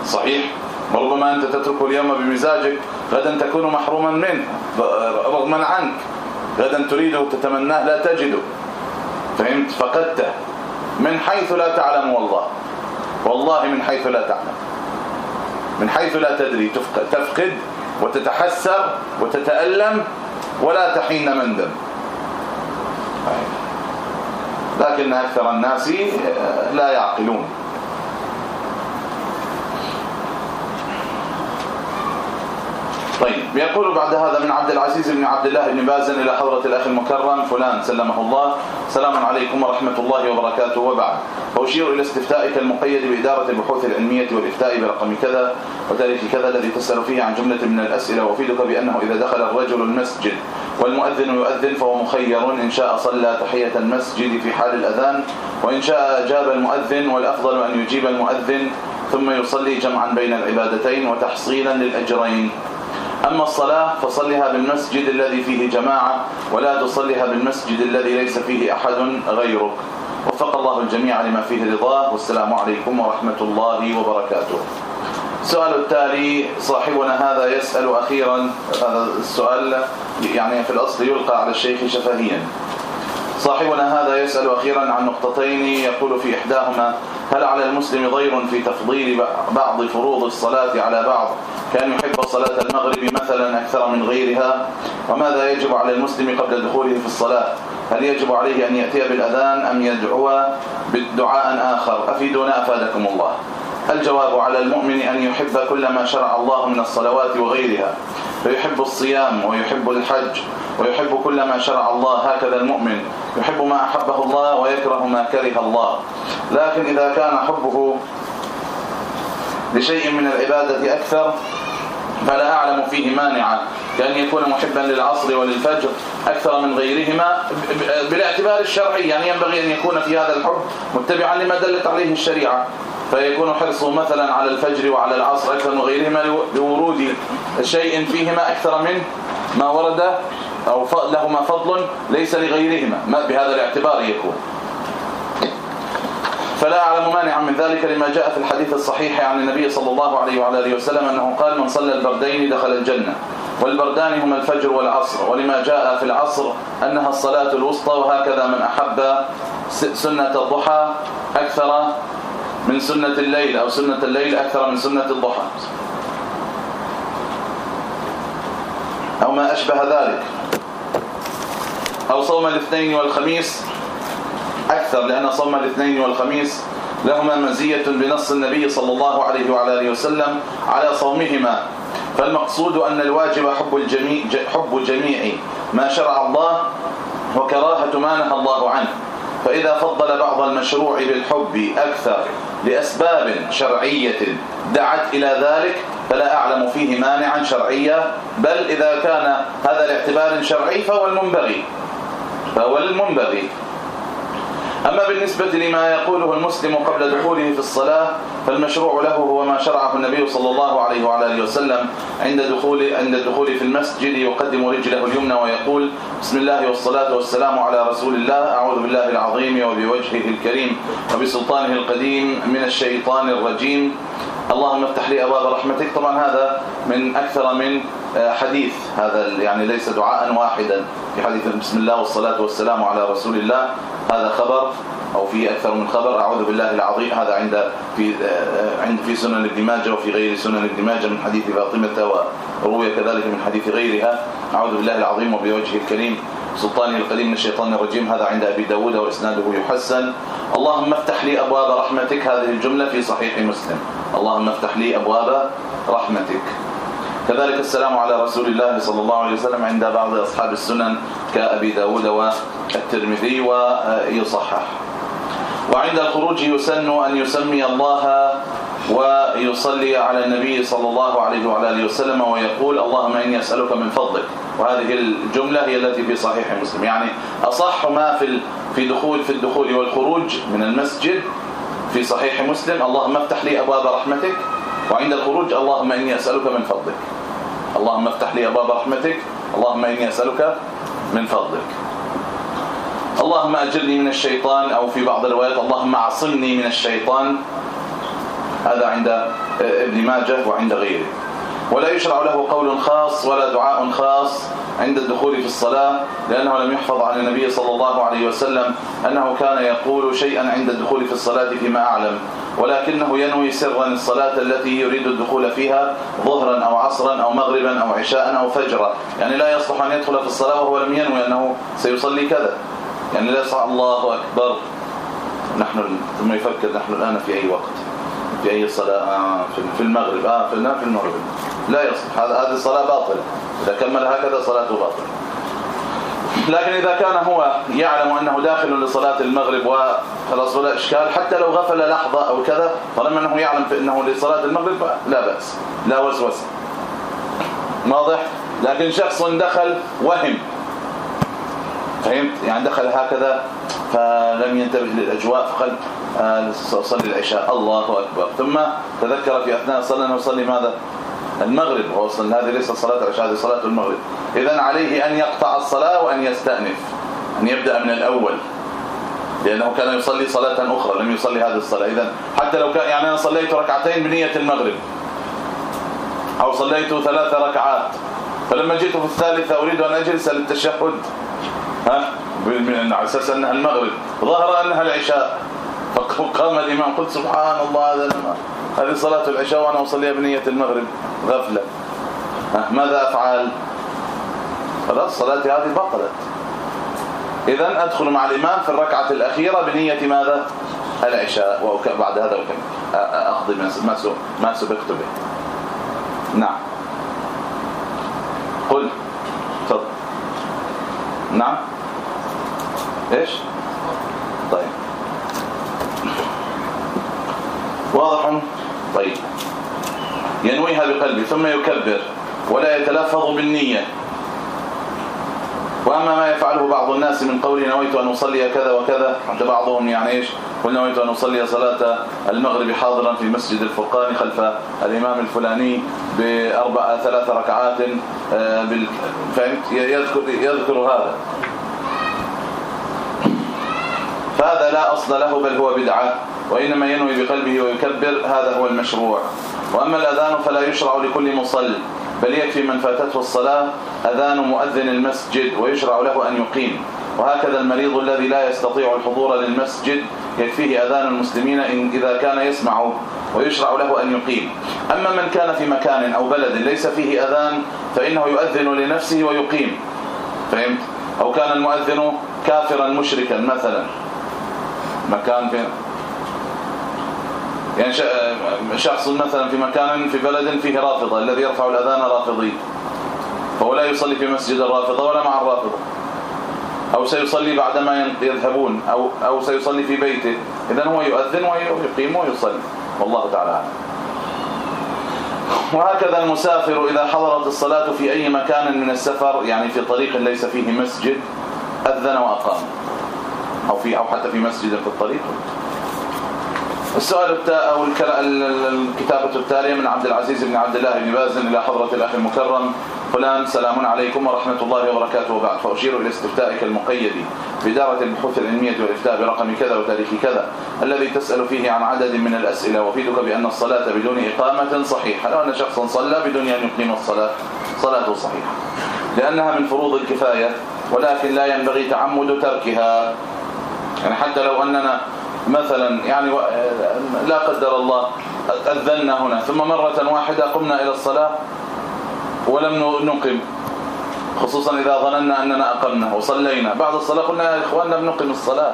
S1: صحيح. ربما أنت تتركه اليوم بمزاجك. غدا تكون محروما منه رغما عنك. غدا تريده وتتمناه لا تجده. فهمت؟ فقدته. من حيث لا تعلم والله. والله من حيث لا تعلم. من حيث لا تدري. تفقد وتتحسر وتتألم ولا تحين مندم لكن أكثر الناس آه، لا يعقلون. طيب. يقول بعد هذا من عبد العزيز بن عبد الله بن باز إلى حضرة الأخ المكرم فلان سلمه الله. سلام عليكم ورحمة الله وبركاته. وبعد. فأشير إلى استفتائك المقيد بإدارة البحوث العلمية والإفتاء برقم كذا وتاريخ كذا الذي تسأل فيه عن جملة من الأسئلة وأفيدك بأنه إذا دخل الرجل المسجد والمؤذن يؤذن فهو مخير. إن شاء صلى تحية المسجد في حال الأذان. وإن شاء أجاب المؤذن والأفضل أن يجيب المؤذن. ثم يصلي جمعا بين العبادتين وتحصيلا للأجرين. أما الصلاة فصلها بالمسجد الذي فيه جماعة ولا تصليها بالمسجد الذي ليس فيه أحد غيرك. وفق الله الجميع لما فيه رضاه والسلام عليكم ورحمة الله وبركاته. السؤال التالي صاحبنا هذا يسأل أخيرا هذا السؤال يعني في الأصل يلقى على الشيخ شفهيا. صاحبنا هذا يسأل أخيرا عن نقطتين يقول في إحداهما هل على المسلم ضير في تفضيل بعض فروض الصلاة على بعض؟ كأن يحب صلاة المغرب مثلا أكثر من غيرها؟ وماذا يجب على المسلم قبل دخوله في الصلاة؟ هل يجب عليه أن يأتي بالأذان أم يدعو بالدعاء آخر؟ أفيدونا أفادكم الله. الجواب على المؤمن أن يحب كل ما شرع الله من الصلوات وغيرها. فيحب الصيام ويحب الحج ويحب كل ما شرع الله هكذا المؤمن يحب ما أحبه الله ويكره ما كره الله. لكن إذا كان حبه لشيء من العبادة أكثر فلا أعلم فيه مانعا. كأن يكون محبا للعصر وللفجر أكثر من غيرهما بالاعتبار الشرعي. يعني ينبغي أن يكون في هذا الحب متبعا لما دلت عليه الشريعة. فيكون حرصه مثلا على الفجر وعلى العصر أكثر من غيرهما لورود شيء فيهما أكثر من ما ورد أو لهما فضل ليس لغيرهما. ما بهذا الاعتبار يكون. فلا أعلم مانعا من ذلك لما جاء في الحديث الصحيح عن النبي صلى الله عليه وعلى آله وسلم أنه قال من صلى البردين دخل الجنة والبردان هما الفجر والعصر ولما جاء في العصر أنها الصلاة الوسطى وهكذا من أحب سنة الضحى أكثر من سنة الليل أو سنة الليل أكثر من سنة الضحى. أو ما أشبه ذلك. أو صوم الاثنين والخميس أكثر لأن صوم الاثنين والخميس لهما مزية بنص النبي صلى الله عليه وعلى آله وسلم على صومهما. فالمقصود أن الواجب حب الجميع حب جميع ما شرع الله وكراهة ما نهى الله عنه. فإذا فضل بعض المشروع بالحب أكثر لأسباب شرعية دعت إلى ذلك فلا أعلم فيه مانعا شرعيا بل إذا كان هذا لاعتبار شرعي فهو المنبغي. فهو المنبغي. أما بالنسبة لما يقوله المسلم قبل دخوله في الصلاة فالمشروع له هو ما شرعه النبي صلى الله عليه وعلى آله وسلم عند دخول عند الدخول في المسجد يقدم رجله اليمنى ويقول بسم الله والصلاة والسلام على رسول الله أعوذ بالله العظيم وبوجهه الكريم وبسلطانه القديم من الشيطان الرجيم. اللهم افتح لي أبواب رحمتك. طبعا هذا من أكثر من آه، حديث. هذا يعني ليس دعاء واحدا. في حديث بسم الله والصلاة والسلام على رسول الله. هذا خبر أو في أكثر من خبر. أعوذ بالله العظيم. هذا عند في آه، عند في سنن ابن ماجه وفي غير سنن ابن ماجه من حديث فاطمة وروي كذلك من حديث غيرها. أعوذ بالله العظيم وبوجهه الكريم. سلطانه القديم من الشيطان الرجيم هذا عند أبي داود وإسناده يحسن. اللهم افتح لي أبواب رحمتك هذه الجملة في صحيح مسلم. اللهم افتح لي أبواب رحمتك. كذلك السلام على رسول الله صلى الله عليه وسلم عند بعض أصحاب السنن كأبي داود والترمذي ويصحح. وعند الخروج يسن أن يسمي الله ويصلي على النبي صلى الله عليه وعلى آله وسلم ويقول اللهم إني أسألك من فضلك. وهذه الجملة هي التي في صحيح مسلم. يعني أصح ما في في دخول في الدخول والخروج من المسجد في صحيح مسلم. اللهم افتح لي أبواب رحمتك. وعند الخروج اللهم إني أسألك من فضلك. اللهم افتح لي أبواب رحمتك. اللهم إني أسألك من فضلك. اللهم أجرني من الشيطان أو في بعض الروايات اللهم أعصمني من الشيطان هذا عند ابن ماجه وعند غيره. ولا يشرع له قول خاص ولا دعاء خاص عند الدخول في الصلاة لأنه لم يحفظ عن النبي صلى الله عليه وسلم أنه كان يقول شيئا عند الدخول في الصلاة فيما أعلم. ولكنه ينوي سرا الصلاة التي يريد الدخول فيها ظهرا أو عصرا أو مغربا أو عشاء أو فجرا. يعني لا يصلح أن يدخل في الصلاة وهو لم ينوي أنه سيصلي كذا. يعني لا يصح الله أكبر. نحن ثم يفكر نحن الآن في أي وقت. في أي صلاة آه في المغرب. آه في المغرب. لا يصح. هذه الصلاة باطلة إذا كمل هكذا صلاته باطلة لكن إذا كان هو يعلم أنه داخل لصلاة المغرب وخلاص ولا إشكال حتى لو غفل لحظة أو كذا طالما أنه يعلم أنه لصلاة المغرب لا بأس. لا وسوسة. واضح؟ لكن شخص دخل وهم. فهمت؟ يعني دخل هكذا فلم ينتبه للأجواء فقال آه، صلي العشاء. الله أكبر. ثم تذكر في أثناء الصلاه أنه يصلي ماذا؟ المغرب. هو أصلا هذه ليست صلاة العشاء هذه صلاة المغرب. اذا عليه أن يقطع الصلاة وأن يستأنف أن يبدأ من الأول لأنه كان يصلي صلاة أخرى لم يصلي هذه الصلاة. اذا حتى لو كان يعني أنا صليت ركعتين بنية المغرب أو صليت ثلاث ركعات فلما جئت في الثالثة أريد أن أجلس للتشهد ها؟ على أساس أنها المغرب. ظهر أنها العشاء. فقام الإمام قلت سبحان الله هذا هذه صلاة العشاء وأنا أصليها بنية المغرب. غفلة. ماذا أفعل؟ خلاص صلاتي هذه بطلت. اذا أدخل مع الإمام في الركعة الأخيرة بنية ماذا؟ العشاء وبعد هذا وكم أقضي ما ما سبقت به. نعم. قل. تفضل. نعم. إيش طيب واضح طيب. ينويها بقلبه ثم يكبر ولا يتلفظ بالنية. وأما ما يفعله بعض الناس من قول نويت أن أصلي كذا وكذا حتى بعضهم يعني إيش؟ قل نويت أن أصلي صلاة المغرب حاضرا في مسجد الفرقان خلف الإمام الفلاني بأربع ثلاث ركعات آه، فهمت؟ يذكر يذكر هذا. فهذا لا أصل له بل هو بدعة. وإنما ينوي بقلبه ويكبر هذا هو المشروع. وأما الأذان فلا يشرع لكل مصلي بل يكفي من فاتته الصلاة أذان مؤذن المسجد ويشرع له أن يقيم. وهكذا المريض الذي لا يستطيع الحضور للمسجد يكفيه أذان المسلمين إن إذا كان يسمع ويشرع له أن يقيم. أما من كان في مكان أو بلد ليس فيه أذان فإنه يؤذن لنفسه ويقيم. فهمت؟ أو كان المؤذن كافرا مشركا مثلا. مكان في يعني شخص مثلا في مكان في بلد فيه رافضة الذي يرفع الأذان رافضي فهو لا يصلي في مسجد الرافضة ولا مع الرافضة. أو سيصلي بعدما يذهبون أو أو سيصلي في بيته. اذا هو يؤذن ويقيم ويصلي. والله تعالى أعلم. وهكذا المسافر إذا حضرت الصلاة في أي مكان من السفر يعني في طريق ليس فيه مسجد أذن وأقام. أو في أو حتى في مسجد في الطريق. السؤال أو الكتابة التالية من عبد العزيز بن عبد الله بن باز إلى حضرة الأخ المكرم. فلان سلام عليكم ورحمة الله وبركاته. وبعد فأشير إلى استفتائك المقيد بداره البحوث العلمية والإفتاء برقم كذا وتاريخ كذا الذي تسأل فيه عن عدد من الأسئلة. وأفيدك بأن الصلاة بدون إقامة صحيحة. لو أن شخصا صلى بدون أن يقيم الصلاة صلاته صحيحة. لأنها من فروض الكفاية ولكن لا ينبغي تعمد تركها. يعني حتى لو أننا مثلا يعني لا قدر الله اذنا هنا ثم مرة واحدة قمنا إلى الصلاة ولم نقم خصوصا إذا ظننا أننا أقمنا وصلينا. بعد الصلاة قلنا يا إخواننا بنقم الصلاة.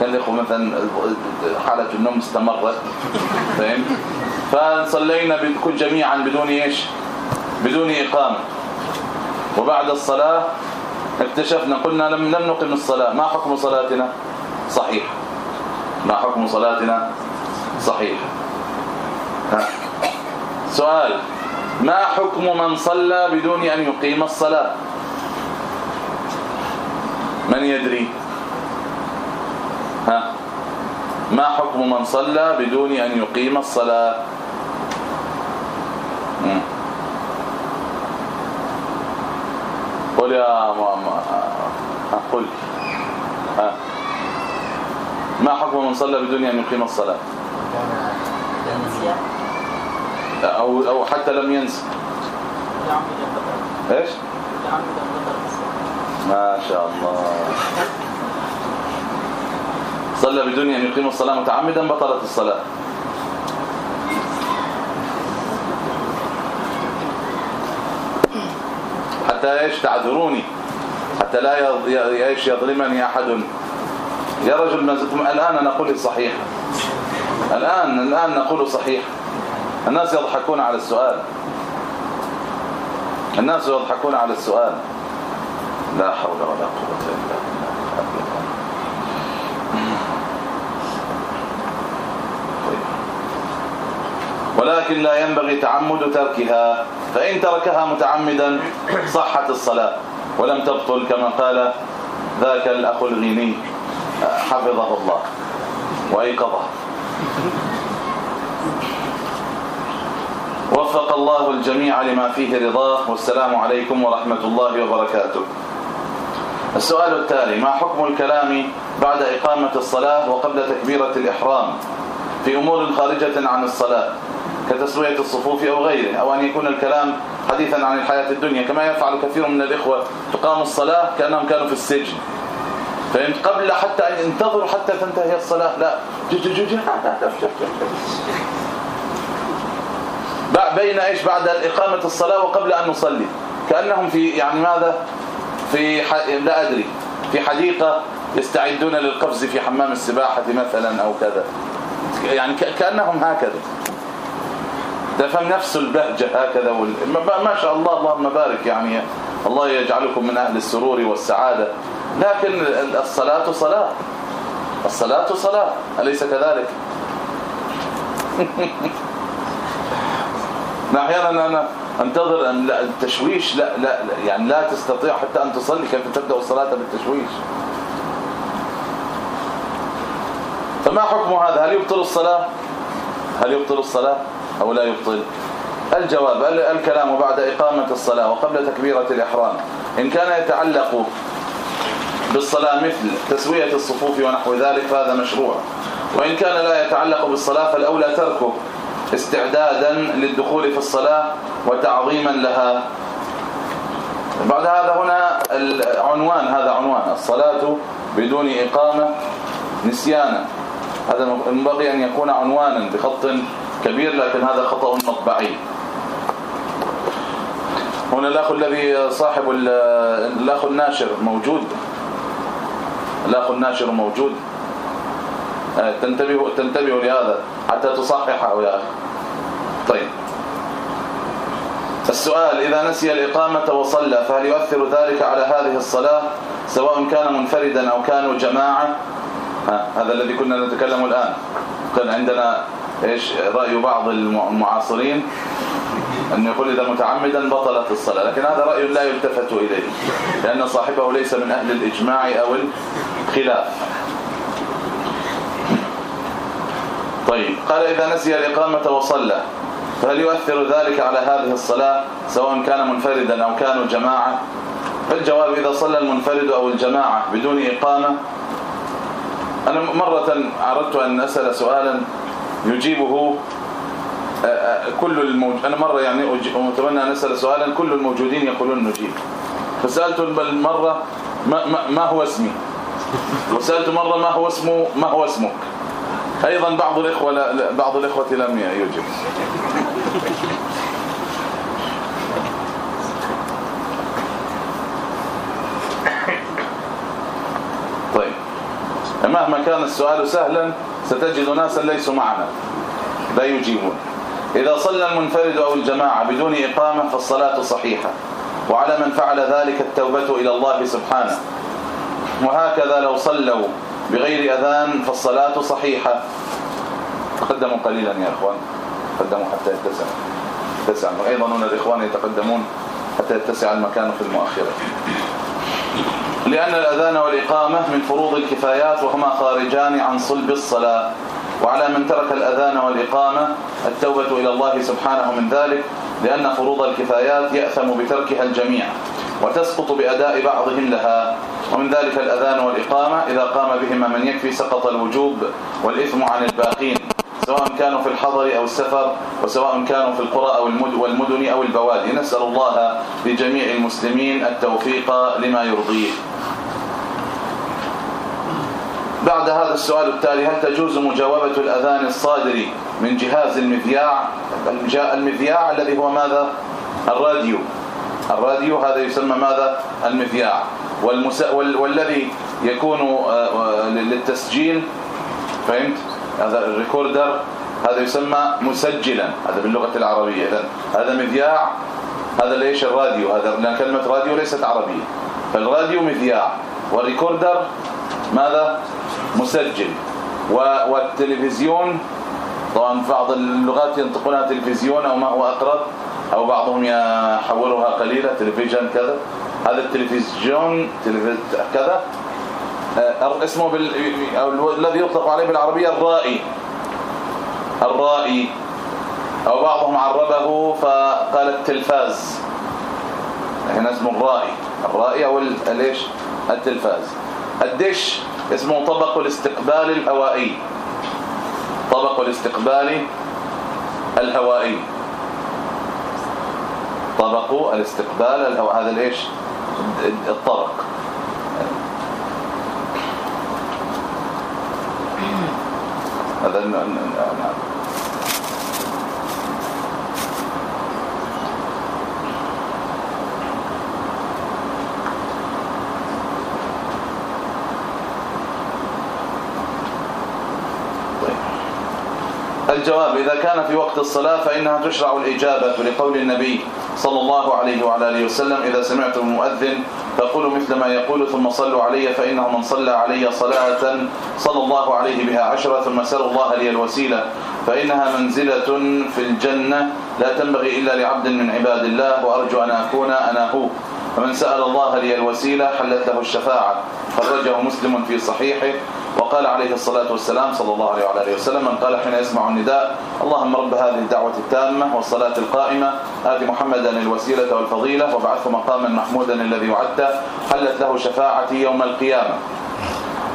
S1: كان الإخوة مثلا حالة النوم استمرت فهم فصلينا جميعا بدون إيش؟ بدون إقامة. وبعد الصلاة اكتشفنا قلنا لم لم نقم الصلاة. ما حكم صلاتنا؟ صحيح. ما حكم صلاتنا؟ صحيح. سؤال. ما حكم من صلى بدون أن يقيم الصلاة؟ من يدري؟ ها. ما حكم من صلى بدون أن يقيم الصلاة؟ قل يا ماما قل. ها ما حكم من صلى بدون ان يقيم الصلاة؟ أو أو حتى لم ينسى. إيش؟ ما شاء الله. صلى بدون ان يقيم الصلاة متعمدا بطلت الصلاة. حتى إيش؟ تعذروني. حتى لا إيش؟ يظلمني أحد. يا رجل ما زلتم الآن نقول الآن الآن الآن نقول صحيح. الناس يضحكون على السؤال. الناس يضحكون على السؤال. لا حول ولا قوة إلا بالله. ولكن لا ينبغي تعمد تركها. فإن تركها متعمدا صحت الصلاة. ولم تبطل كما قال ذاك الأخ الغيني حفظه الله. وأيقظه. وفق الله الجميع لما فيه رضاه. والسلام عليكم ورحمة الله وبركاته. السؤال التالي ما حكم الكلام بعد إقامة الصلاة وقبل تكبيرة الإحرام في أمور خارجة عن الصلاة كتسوية الصفوف أو غيره أو أن يكون الكلام حديثا عن الحياة الدنيا كما يفعل كثير من الإخوة تقام الصلاة كأنهم كانوا في السجن. فهمت قبل حتى أن ينتظروا حتى تنتهي الصلاة لا. بين إيش؟ بعد إقامة الصلاة وقبل أن نصلي. كأنهم في يعني ماذا؟ في لا أدري. في حديقة يستعدون للقفز في حمام السباحة مثلا أو كذا. يعني كأنهم هكذا. تفهم نفس البهجة هكذا وال... ما شاء الله اللهم بارك يعني. الله يجعلكم من أهل السرور والسعادة. لكن الصلاة صلاة. الصلاة صلاة. أليس كذلك؟ أحيانا أنا أنتظر أن لا التشويش لا, لا يعني لا تستطيع حتى أن تصلي. كيف تبدأ الصلاة بالتشويش؟ فما حكم هذا؟ هل يبطل الصلاة؟ هل يبطل الصلاة أو لا يبطل؟ الجواب الكلام بعد إقامة الصلاة وقبل تكبيرة الإحرام. إن كان يتعلق بالصلاة مثل تسوية الصفوف ونحو ذلك فهذا مشروع. وإن كان لا يتعلق بالصلاة فالأولى تركه استعدادا للدخول في الصلاة وتعظيما لها. بعد هذا هنا العنوان هذا عنوان الصلاة بدون إقامة نسيانا. هذا ينبغي أن يكون عنوانا بخط كبير لكن هذا خطأ مطبعي. هنا الأخ الذي صاحب الأخ الناشر موجود. الاخ الناشر موجود. آه، تنتبهوا تنتبهوا لهذا حتى تصححه يا أخي. طيب. السؤال إذا نسي الإقامة وصلى فهل يؤثر ذلك على هذه الصلاة؟ سواء كان منفردا أو كانوا جماعة؟ هذا الذي كنا نتكلم الآن. كان عندنا إيش رأي بعض المعاصرين أن يقول إذا متعمدا بطلت الصلاة لكن هذا رأي لا يلتفت إليه لأن صاحبه ليس من أهل الإجماع أو الخلاف طيب. قال إذا نسي الإقامة وصلى فهل يؤثر ذلك على هذه الصلاة سواء كان منفردا أو كانوا جماعة؟ فالجواب إذا صلى المنفرد أو الجماعة بدون إقامة. أنا مرة عرضت أن أسأل سؤالا يجيبه كل الموجود أنا مرة يعني أتمنى أن أسأل سؤالا كل الموجودين يقولون نجيب. فسألت المرة ما, ما هو اسمي؟ وسألت مرة ما هو اسمه؟ ما هو اسمك؟ أيضا بعض الإخوة لا بعض الإخوة لم يجب طيب. مهما كان السؤال سهلا ستجد ناسا ليسوا معنا. لا يجيبون. إذا صلى المنفرد أو الجماعة بدون إقامة فالصلاة صحيحة. وعلى من فعل ذلك التوبة إلى الله سبحانه. وهكذا لو صلوا بغير أذان فالصلاة صحيحة. تقدموا قليلا يا إخوان. تقدموا حتى يتسع. يتسع أيضا هنا الإخوان يتقدمون حتى يتسع المكان في المؤخرة. لأن الأذان والإقامة من فروض الكفايات وهما خارجان عن صلب الصلاة. وعلى من ترك الأذان والإقامة التوبة إلى الله سبحانه من ذلك لأن فروض الكفايات يأثم بتركها الجميع وتسقط بأداء بعضهم لها. ومن ذلك الأذان والإقامة إذا قام بهما من يكفي سقط الوجوب والإثم عن الباقين سواء كانوا في الحضر أو السفر وسواء كانوا في القرى أو والمدن أو البوادي. نسأل الله لجميع المسلمين التوفيق لما يرضيه. بعد هذا السؤال التالي هل تجوز مجاوبة الأذان الصادر من جهاز المذياع؟ المذياع الذي هو ماذا؟ الراديو. الراديو هذا يسمى ماذا؟ المذياع. والذي يكون آه، آه، للتسجيل فهمت؟ هذا ال recorder هذا يسمى مسجلا هذا باللغة العربية. اذا هذا مذياع هذا ليش الراديو؟ هذا لأن كلمة راديو ليست عربية. فالراديو مذياع وال recorder ماذا؟ مسجل. والتلفزيون طبعا بعض اللغات ينطقونها تلفزيون أو ما هو أقرب أو بعضهم يحولها قليلا تلفزيون كذا. هذا التلفزيون كذا. آه، اسمه بال... الذي يطلق عليه بالعربية الرائي. الرائي. أو بعضهم عربه فقال التلفاز. هنا اسمه الرائي. الرائي أو ليش التلفاز. الدش اسمه طبق الاستقبال الهوائي. طبق الاستقبال الهوائي. طبق الاستقبال الهوائي هذا ليش الطبق. هذا الجواب إذا كان في وقت الصلاة فإنها تشرع الإجابة لقول النبي صلى الله عليه وعلى آله وسلم إذا سمعتم المؤذن فقولوا مثل ما يقول ثم صلوا علي فإنه من صلى علي صلاة صلى الله عليه بها عشرة ثم سألوا الله لي الوسيلة فإنها منزلة في الجنة لا تنبغي إلا لعبد من عباد الله وأرجو أن أكون أنا هو. فمن سأل الله لي الوسيلة حلت له الشفاعة. خرجه مسلم في صحيحه. وقال عليه الصلاة والسلام صلى الله عليه وعلى آله وسلم من قال حين يسمع النداء اللهم رب هذه الدعوة التامة والصلاة القائمة آت محمدا الوسيلة والفضيلة وابعثه مقاما محمودا الذي وعدته حلت له شفاعتي يوم القيامة.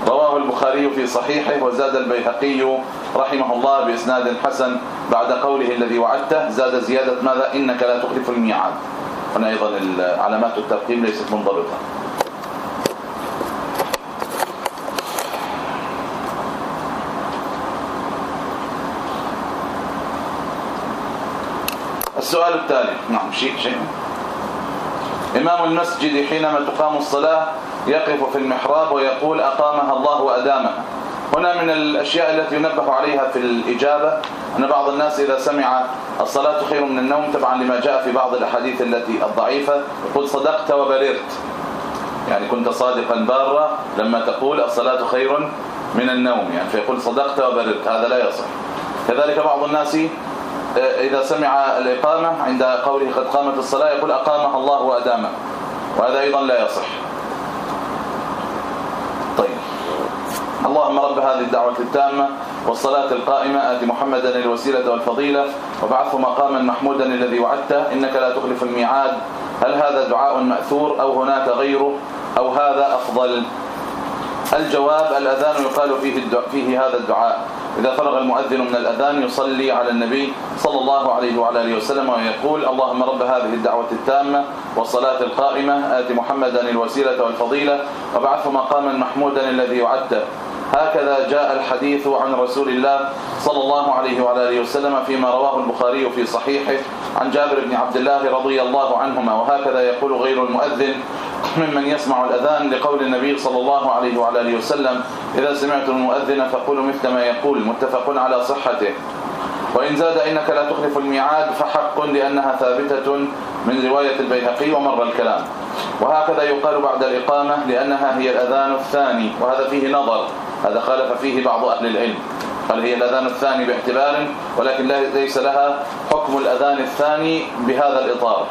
S1: رواه البخاري في صحيحه وزاد البيهقي رحمه الله بإسناد حسن بعد قوله الذي وعدته زاد زيادة ماذا؟ إنك لا تخلف الميعاد. هنا أيضا علامات الترقيم ليست منضبطة. السؤال التالي. نعم شيء شيء. إمام المسجد حينما تقام الصلاة يقف في المحراب ويقول أقامها الله وأدامها. هنا من الأشياء التي ينبه عليها في الإجابة أن بعض الناس إذا سمع الصلاة خير من النوم تبعا لما جاء في بعض الأحاديث التي الضعيفة. يقول صدقت وبررت يعني كنت صادقا بارا لما تقول الصلاة خير من النوم. يعني فيقول صدقت وبررت هذا لا يصح. كذلك بعض الناس إذا سمع الإقامة عند قوله قد قامت الصلاة يقول أقامها الله وأدامها وهذا أيضا لا يصح. طيب. اللهم رب هذه الدعوة التامة والصلاة القائمة آت محمدا الوسيلة والفضيلة وبعثه مقاما محمودا الذي وعدته. إنك لا تخلف الميعاد. هل هذا دعاء مأثور أو هناك غيره؟ أو هذا أفضل؟ الجواب الأذان يقال فيه, فيه هذا الدعاء. إذا فرغ المؤذن من الأذان يصلي على النبي صلى الله عليه وعلى آله وسلم ويقول اللهم رب هذه الدعوة التامة والصلاة القائمة آت محمدا الوسيلة والفضيلة وابعثه مقاما محمودا الذي يعده هكذا جاء الحديث عن رسول الله صلى الله عليه وعلى آله وسلم فيما رواه البخاري في صحيحه عن جابر بن عبد الله رضي الله عنهما وهكذا يقول غير المؤذن ممن يسمع الأذان لقول النبي صلى الله عليه وعلى آله وسلم إذا سمعتم المؤذن فقولوا مثل ما يقول متفق على صحته. وإن زاد إنك لا تخلف الميعاد فحق لأنها ثابتة من رواية البيهقي ومر الكلام. وهكذا يقال بعد الإقامة لأنها هي الأذان الثاني وهذا فيه نظر. هذا خالف فيه بعض أهل العلم. قال هي الأذان الثاني باعتبار ولكن ليس لها حكم الأذان الثاني بهذا الإطار.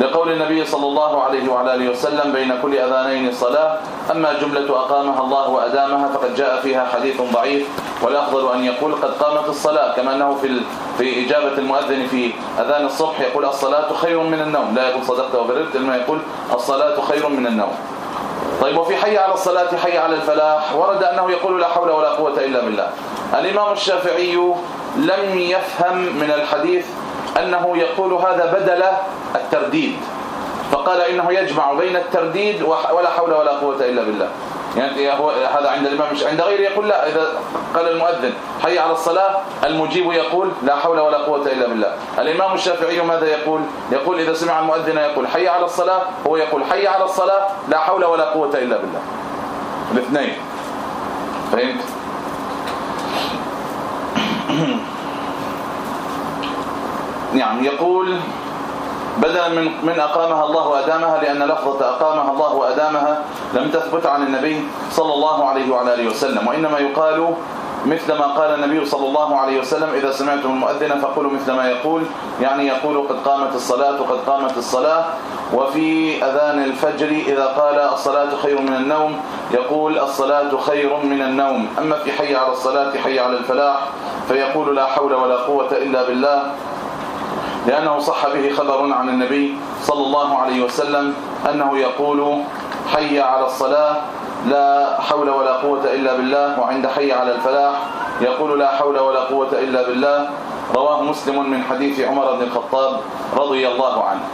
S1: لقول النبي صلى الله عليه وعلى آله وسلم بين كل أذانين صلاة أما جملة أقامها الله وأدامها فقد جاء فيها حديث ضعيف والافضل أن يقول قد قامت الصلاة كما أنه في في إجابة المؤذن في أذان الصبح يقول الصلاة خير من النوم. لا يقول صدقت وبررت إنما يقول الصلاة خير من النوم. طيب وفي حي على الصلاة حي على الفلاح. ورد أنه يقول لا حول ولا قوة إلا بالله. الإمام الشافعي لم يفهم من الحديث أنه يقول هذا بدل الترديد. فقال إنه يجمع بين الترديد ولا حول ولا قوة إلا بالله. يعني هو هذا عند الإمام عند غيره يقول لا إذا قال المؤذن حي على الصلاة المجيب يقول لا حول ولا قوة إلا بالله. الإمام الشافعي ماذا يقول؟ يقول إذا سمع المؤذن يقول حي على الصلاة هو يقول حي على الصلاة لا حول ولا قوة إلا بالله. الاثنين. فهمت؟ نعم يقول بدلا من من أقامها الله وأدامها لأن لفظة أقامها الله وأدامها لم تثبت عن النبي صلى الله عليه وعلى آله وسلم وإنما يقال مثل ما قال النبي صلى الله عليه وسلم إذا سمعتم المؤذن فقولوا مثل ما يقول يعني يقول قد قامت الصلاة وقد قامت الصلاة وفي أذان الفجر إذا قال الصلاة خير من النوم يقول الصلاة خير من النوم أما في حي على الصلاة حي على الفلاح فيقول لا حول ولا قوة إلا بالله لأنه صح به خبر عن النبي صلى الله عليه وسلم أنه يقول حي على الصلاة لا حول ولا قوة إلا بالله وعند حي على الفلاح يقول لا حول ولا قوة إلا بالله. رواه مسلم من حديث عمر بن الخطاب رضي الله عنه.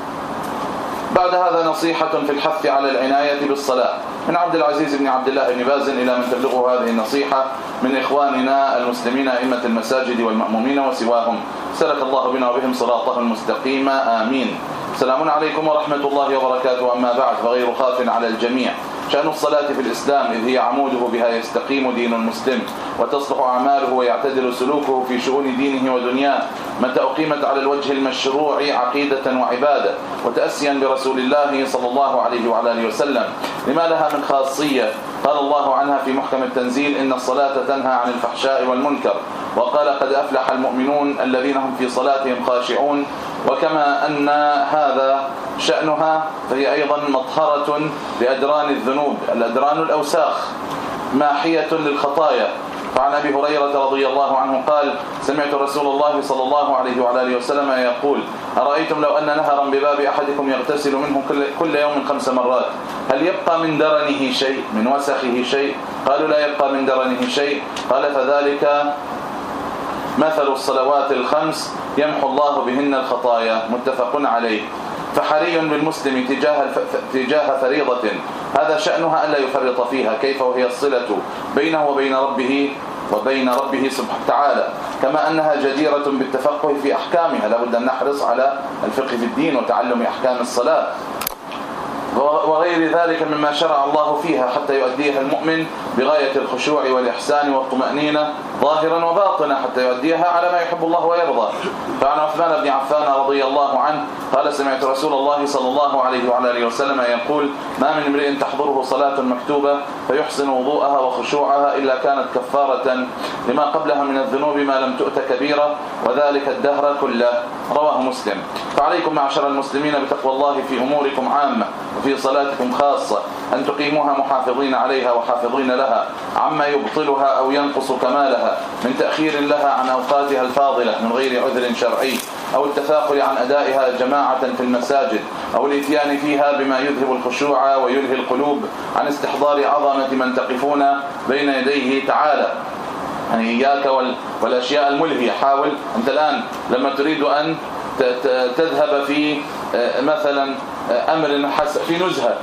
S1: بعد هذا نصيحة في الحث على العناية بالصلاة. من عبد العزيز بن عبد الله بن باز إلى من تبلغه هذه النصيحة من إخواننا المسلمين أئمة المساجد والمأمومين وسواهم. سلك الله بنا وبهم صراطه المستقيم. آمين. سلام عليكم ورحمة الله وبركاته. أما بعد فغير خاف على الجميع. شأن الصلاة في الإسلام إذ هي عموده بها يستقيم دين المسلم وتصلح أعماله ويعتدل سلوكه في شؤون دينه ودنياه متى أقيمت على الوجه المشروع عقيدة وعبادة وتأسيا برسول الله صلى الله عليه وعلى آله وسلم. لما لها من خاصية؟ قال الله عنها في محكم التنزيل إن الصلاة تنهى عن الفحشاء والمنكر. وقال قد أفلح المؤمنون الذين هم في صلاتهم خاشعون. وكما أن هذا شأنها فهي أيضا مطهرة لأدران الذنوب. الأدران الأوساخ ماحية للخطايا. فعن أبي هريرة رضي الله عنه قال سمعت رسول الله صلى الله عليه وعلى آله وسلم يقول أرأيتم لو أن نهرا بباب أحدكم يغتسل منه كل يوم خمس مرات هل يبقى من درنه شيء من وسخه شيء؟ قالوا لا يبقى من درنه شيء. قال فذلك مثل الصلوات الخمس يمحو الله بهن الخطايا متفق عليه. فحري بالمسلم تجاه تجاه فريضة هذا شأنها ألا يفرط فيها كيف وهي الصلة بينه وبين ربه وبين ربه سبحانه وتعالى. كما أنها جديرة بالتفقه في أحكامها. لابد أن نحرص على الفقه في الدين وتعلم أحكام الصلاة. وغير ذلك مما شرع الله فيها حتى يؤديها المؤمن بغاية الخشوع والإحسان والطمأنينة ظاهرا وباطنا حتى يؤديها على ما يحب الله ويرضى. فعن عثمان بن عفان رضي الله عنه قال سمعت رسول الله صلى الله عليه وعلى آله وسلم يقول ما من امرئ تحضره صلاة مكتوبة فيحسن وضوءها وخشوعها إلا كانت كفارة لما قبلها من الذنوب ما لم تؤت كبيرة وذلك الدهر كله. رواه مسلم. فعليكم معشر المسلمين بتقوى الله في أموركم عامة. وفي صلاتكم خاصة أن تقيموها محافظين عليها وحافظين لها عما يبطلها أو ينقص كمالها من تأخير لها عن أوقاتها الفاضلة من غير عذر شرعي أو التثاقل عن أدائها جماعة في المساجد أو الإتيان فيها بما يذهب الخشوع ويلهي القلوب عن استحضار عظمة من تقفون بين يديه تعالى. يعني إياك والأشياء الملهية حاول أنت الآن لما تريد أن تذهب في آه، مثلا آه، أمر في نزهة.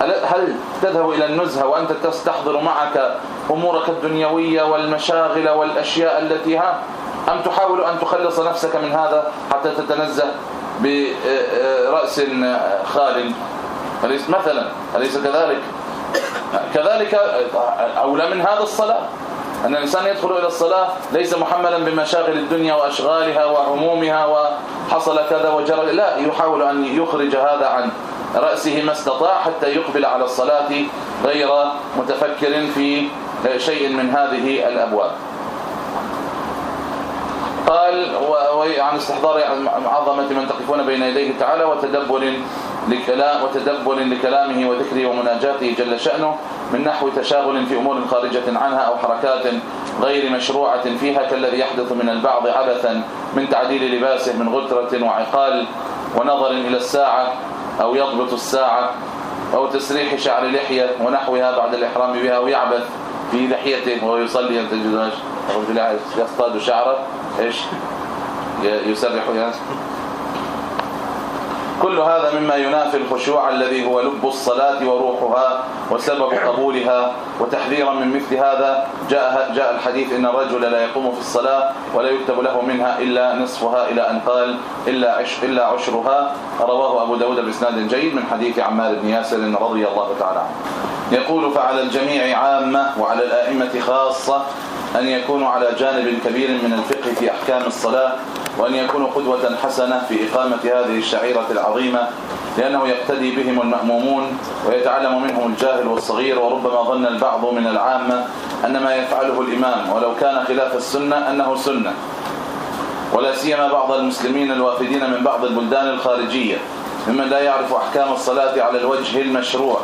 S1: هل تذهب إلى النزهة وأنت تستحضر معك أمورك الدنيوية والمشاغل والأشياء التي ها؟ أم تحاول أن تخلص نفسك من هذا حتى تتنزه برأس خال؟ أليس مثلا أليس كذلك؟ كذلك أولى من هذا الصلاة؟ أن الإنسان يدخل إلى الصلاة ليس محملا بمشاغل الدنيا وأشغالها وعمومها وحصل كذا وجرى. لا يحاول أن يخرج هذا عن رأسه ما استطاع حتى يقبل على الصلاة غير متفكر في شيء من هذه الأبواب. قال وعن استحضار عظمة من تقفون بين يديه تعالى وتدبر لكلام وتدبر لكلامه وذكره ومناجاته جل شأنه من نحو تشاغل في أمور خارجة عنها أو حركات غير مشروعة فيها كالذي يحدث من البعض عبثا من تعديل لباسه من غترة وعقال ونظر إلى الساعة أو يضبط الساعة أو تسريح شعر لحية ونحوها بعد الإحرام بها ويعبث في لحيته وهو يصلي. تجد يصطاد شعره؟ إيش؟ يسرح كل هذا مما ينافي الخشوع الذي هو لب الصلاة وروحها وسبب قبولها وتحذيرا من مثل هذا. جاء جاء الحديث إن الرجل لا يقوم في الصلاة ولا يكتب له منها إلا نصفها إلى أن قال إلا عش إلا عشرها. رواه أبو داود بإسناد جيد من حديث عمار بن ياسر رضي الله تعالى عنه. يقول فعلى الجميع عامة وعلى الأئمة خاصة أن يكونوا على جانب كبير من الفقه في أحكام الصلاة وأن يكونوا قدوة حسنة في إقامة هذه الشعيرة العظيمة. لأنه يقتدي بهم المأمومون ويتعلم منهم الجاهل والصغير وربما ظن البعض من العامة أن ما يفعله الإمام ولو كان خلاف السنة أنه سنة. ولا سيما بعض المسلمين الوافدين من بعض البلدان الخارجية ممن لا يعرف أحكام الصلاة على الوجه المشروع.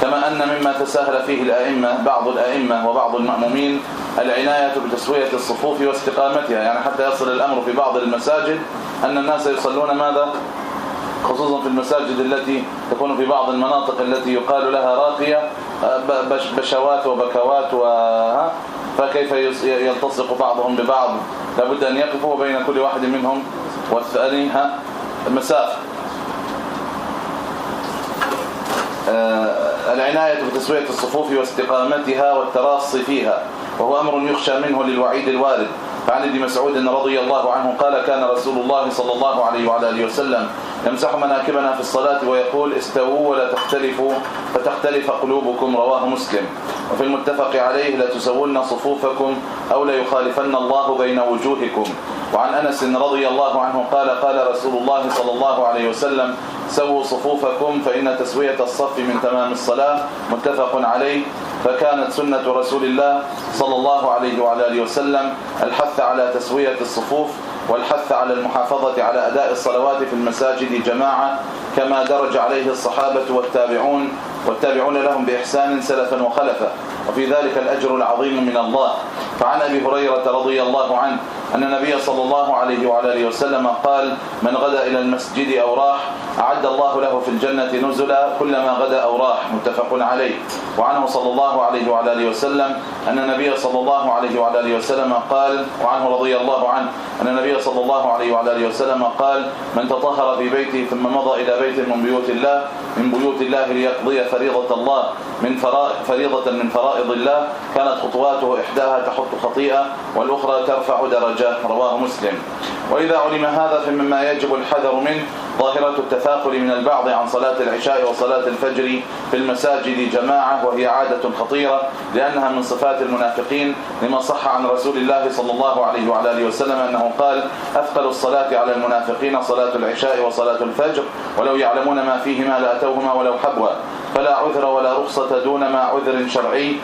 S1: كما أن مما تساهل فيه الأئمة بعض الأئمة وبعض المأمومين العناية بتسوية الصفوف واستقامتها. يعني حتى يصل الأمر في بعض المساجد أن الناس يصلون ماذا؟ خصوصا في المساجد التي تكون في بعض المناطق التي يقال لها راقية بشوات وبكوات و فكيف يلتصق بعضهم ببعض؟ لابد أن يقفوا بين كل واحد منهم والثاني مسافه آه، العناية بتسوية الصفوف واستقامتها والتراصي فيها وهو أمر يخشى منه للوعيد الوارد. فعن ابن مسعود رضي الله عنه قال كان رسول الله صلى الله عليه وعلى آله وسلم يمسح مناكبنا في الصلاة ويقول استووا ولا تختلفوا فتختلف قلوبكم رواه مسلم. وفي المتفق عليه لا تسوون صفوفكم أو لا يخالفن الله بين وجوهكم. وعن أنس رضي الله عنه قال قال رسول الله صلى الله عليه وسلم سووا صفوفكم فإن تسوية الصف من تمام الصلاة متفق عليه. فكانت سنة رسول الله صلى الله عليه وعلى آله وسلم الحث على تسوية الصفوف والحث على المحافظة على أداء الصلوات في المساجد جماعة كما درج عليه الصحابة والتابعون والتابعون لهم بإحسان سلفا وخلفا. وفي ذلك الأجر العظيم من الله. فعن أبي هريرة رضي الله عنه أن النبي صلى الله عليه وعلى آله وسلم قال من غدا إلى المسجد أو راح أعد الله له في الجنة نزلا كلما غدا أو راح. متفق عليه. وعنه صلى الله عليه وعلى آله وسلم أن النبي صلى الله عليه وعلى آله وسلم قال وعنه رضي الله عنه أن النبي صلى الله عليه وعلى آله وسلم قال من تطهر في بيته ثم مضى إلى بيت من بيوت الله من بيوت الله ليقضي فريضة الله من فريضة من فرائض الله كانت خطواته إحداها تحط خطيئة والأخرى ترفع درجة رواه مسلم. وإذا علم هذا فمما يجب الحذر منه ظاهرة التثاقل من البعض عن صلاة العشاء وصلاة الفجر في المساجد جماعة وهي عادة خطيرة لأنها من صفات المنافقين لما صح عن رسول الله صلى الله عليه وعلى آله وسلم أنه قال أثقل الصلاة على المنافقين صلاة العشاء وصلاة الفجر ولو يعلمون ما فيهما لأتوهما ولو حبوا. فلا عذر ولا رخصة دون ما عذر شرعي.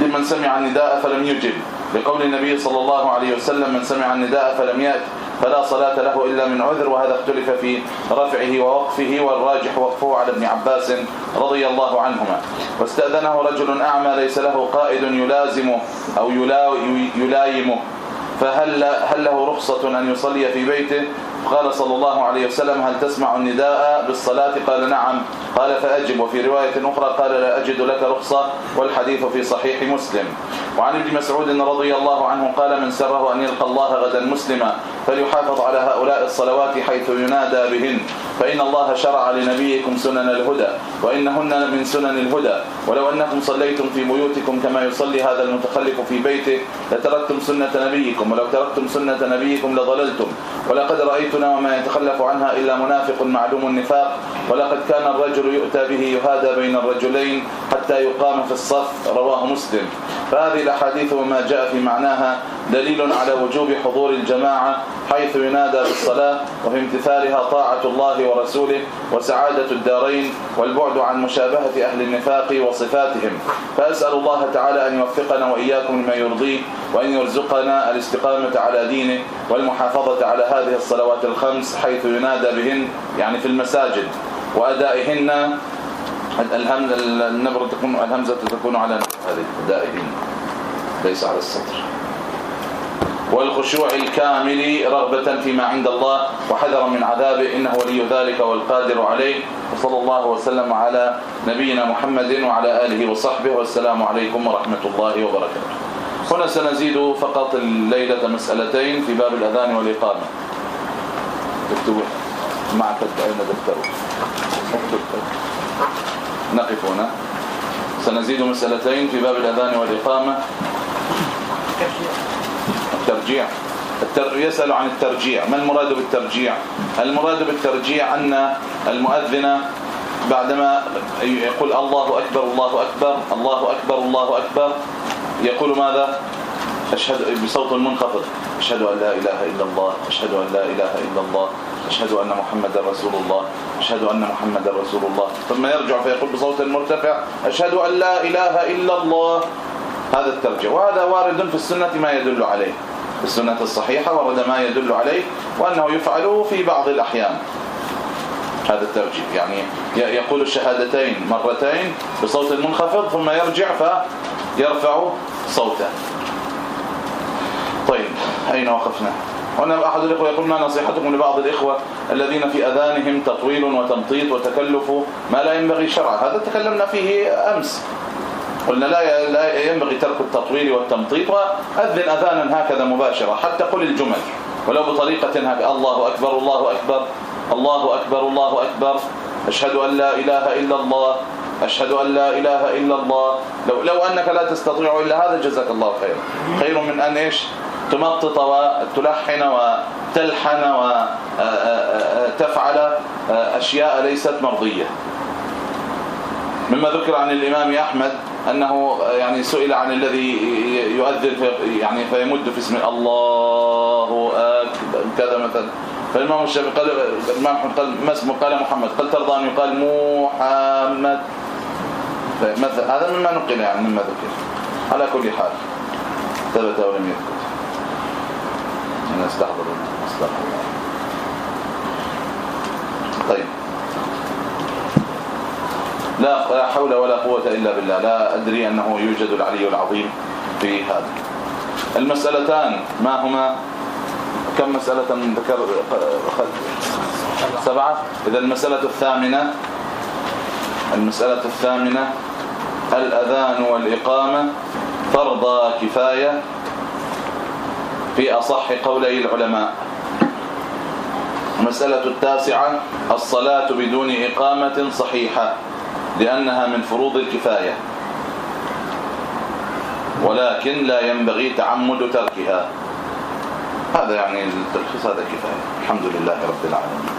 S1: لمن سمع النداء فلم يجب. لقول النبي صلى الله عليه وسلم من سمع النداء فلم يأت فلا صلاة له إلا من عذر. وهذا اختلف في رفعه ووقفه والراجح وقفه على ابن عباس رضي الله عنهما. واستأذنه رجل أعمى ليس له قائد يلازمه أو يلايمه. فهل هل له رخصة أن يصلي في بيته؟ قال صلى الله عليه وسلم هل تسمع النداء بالصلاة؟ قال نعم. قال فأجب. وفي رواية أخرى قال لا أجد لك رخصة والحديث في صحيح مسلم. وعن ابن مسعود رضي الله عنه قال من سره أن يلقى الله غدا مسلما فليحافظ على هؤلاء الصلوات حيث ينادى بهن فإن الله شرع لنبيكم سنن الهدى وإنهن من سنن الهدى. ولو أنكم صليتم في بيوتكم كما يصلي هذا المتخلف في بيته لتركتم سنة نبيكم ولو تركتم سنة نبيكم لضللتم. ولقد رأيتنا وما يتخلف عنها إلا منافق معلوم النفاق ولقد كان الرجل يؤتى به يهادى بين الرجلين حتى يقام في الصف رواه مسلم. فهذه الأحاديث وما جاء في معناها دليل على وجوب حضور الجماعة حيث ينادى بالصلاة وفي امتثالها طاعة الله ورسوله وسعادة الدارين والبعد عن مشابهة أهل النفاق وصفاتهم. فأسأل الله تعالى أن يوفقنا وإياكم لما يرضيه وأن يرزقنا الاستقامة على دينه والمحافظة على هذه الصلوات الخمس حيث ينادى بهن يعني في المساجد وأدائهن. الهم النبرة تكون الهمزة تكون على هذه أدائهن ليس على السطر. والخشوع الكامل رغبة فيما عند الله وحذرا من عذابه إنه ولي ذلك والقادر عليه. وصلى الله وسلم على نبينا محمد وعلى آله وصحبه والسلام عليكم ورحمة الله وبركاته. هنا سنزيد فقط الليلة مسألتين في باب الأذان والإقامة. اكتبوا معك أين دفتره نقف هنا. سنزيد مسألتين في باب الأذان والإقامة. الترجيع. التر... يسأل عن الترجيع. ما المراد بالترجيع؟ المراد بالترجيع أن المؤذن بعدما يقول الله أكبر الله أكبر الله أكبر الله أكبر يقول ماذا؟ أشهد بصوت منخفض. أشهد أن لا إله إلا الله. أشهد أن لا إله إلا الله. أشهد أن محمدا رسول الله. أشهد أن محمدا رسول الله. ثم يرجع فيقول بصوت مرتفع. أشهد أن لا إله إلا الله. هذا الترجع وهذا وارد في السنة ما يدل عليه. في السنة الصحيحة ورد ما يدل عليه وأنه يفعل في بعض الأحيان. هذا الترجيح. يعني يقول الشهادتين مرتين بصوت منخفض ثم يرجع فيرفع صوته. طيب أين وقفنا؟ هنا أحد الإخوة يقول ما نصيحتكم لبعض الإخوة الذين في أذانهم تطويل وتمطيط وتكلف ما لا ينبغي شرعا؟ هذا تكلمنا فيه أمس. قلنا لا لا ينبغي ترك التطويل والتمطيط وأذن أذانا هكذا مباشرة حتى قل الجمل. ولو بطريقة هكذا الله أكبر الله أكبر الله أكبر الله أكبر. أشهد أن لا إله إلا الله. أشهد أن لا إله إلا الله. لو لو أنك لا تستطيع إلا هذا جزاك الله خير. خير من أن إيش؟ تمطط وتلحن وتلحن وتفعل أشياء ليست مرضية. مما ذكر عن الإمام أحمد أنه يعني سئل عن الذي يؤذن يعني فيمد في اسم الله. اكبر كذا مثلا. فالإمام الشافعي قال الإمام احمد قال ما اسمه؟ قال محمد. قال ترضى أن يقال محمد. مثلا هذا مما نقل يعني مما ذكر. على كل حال ثبت ولم يثبت. أنا أستحضر استحضر طيب. لا حول ولا قوة إلا بالله. لا أدري أنه يوجد العلي العظيم في هذا. المسألتان ما هما؟ كم مسألة ذكر سبعة؟ إذا المسألة الثامنة المسألة الثامنة الأذان والإقامة فرض كفاية في أصح قولي العلماء. المسألة التاسعة الصلاة بدون إقامة صحيحة لأنها من فروض الكفاية. ولكن لا ينبغي تعمد تركها. هذا يعني التلخيص هذا كفاية. الحمد لله رب العالمين.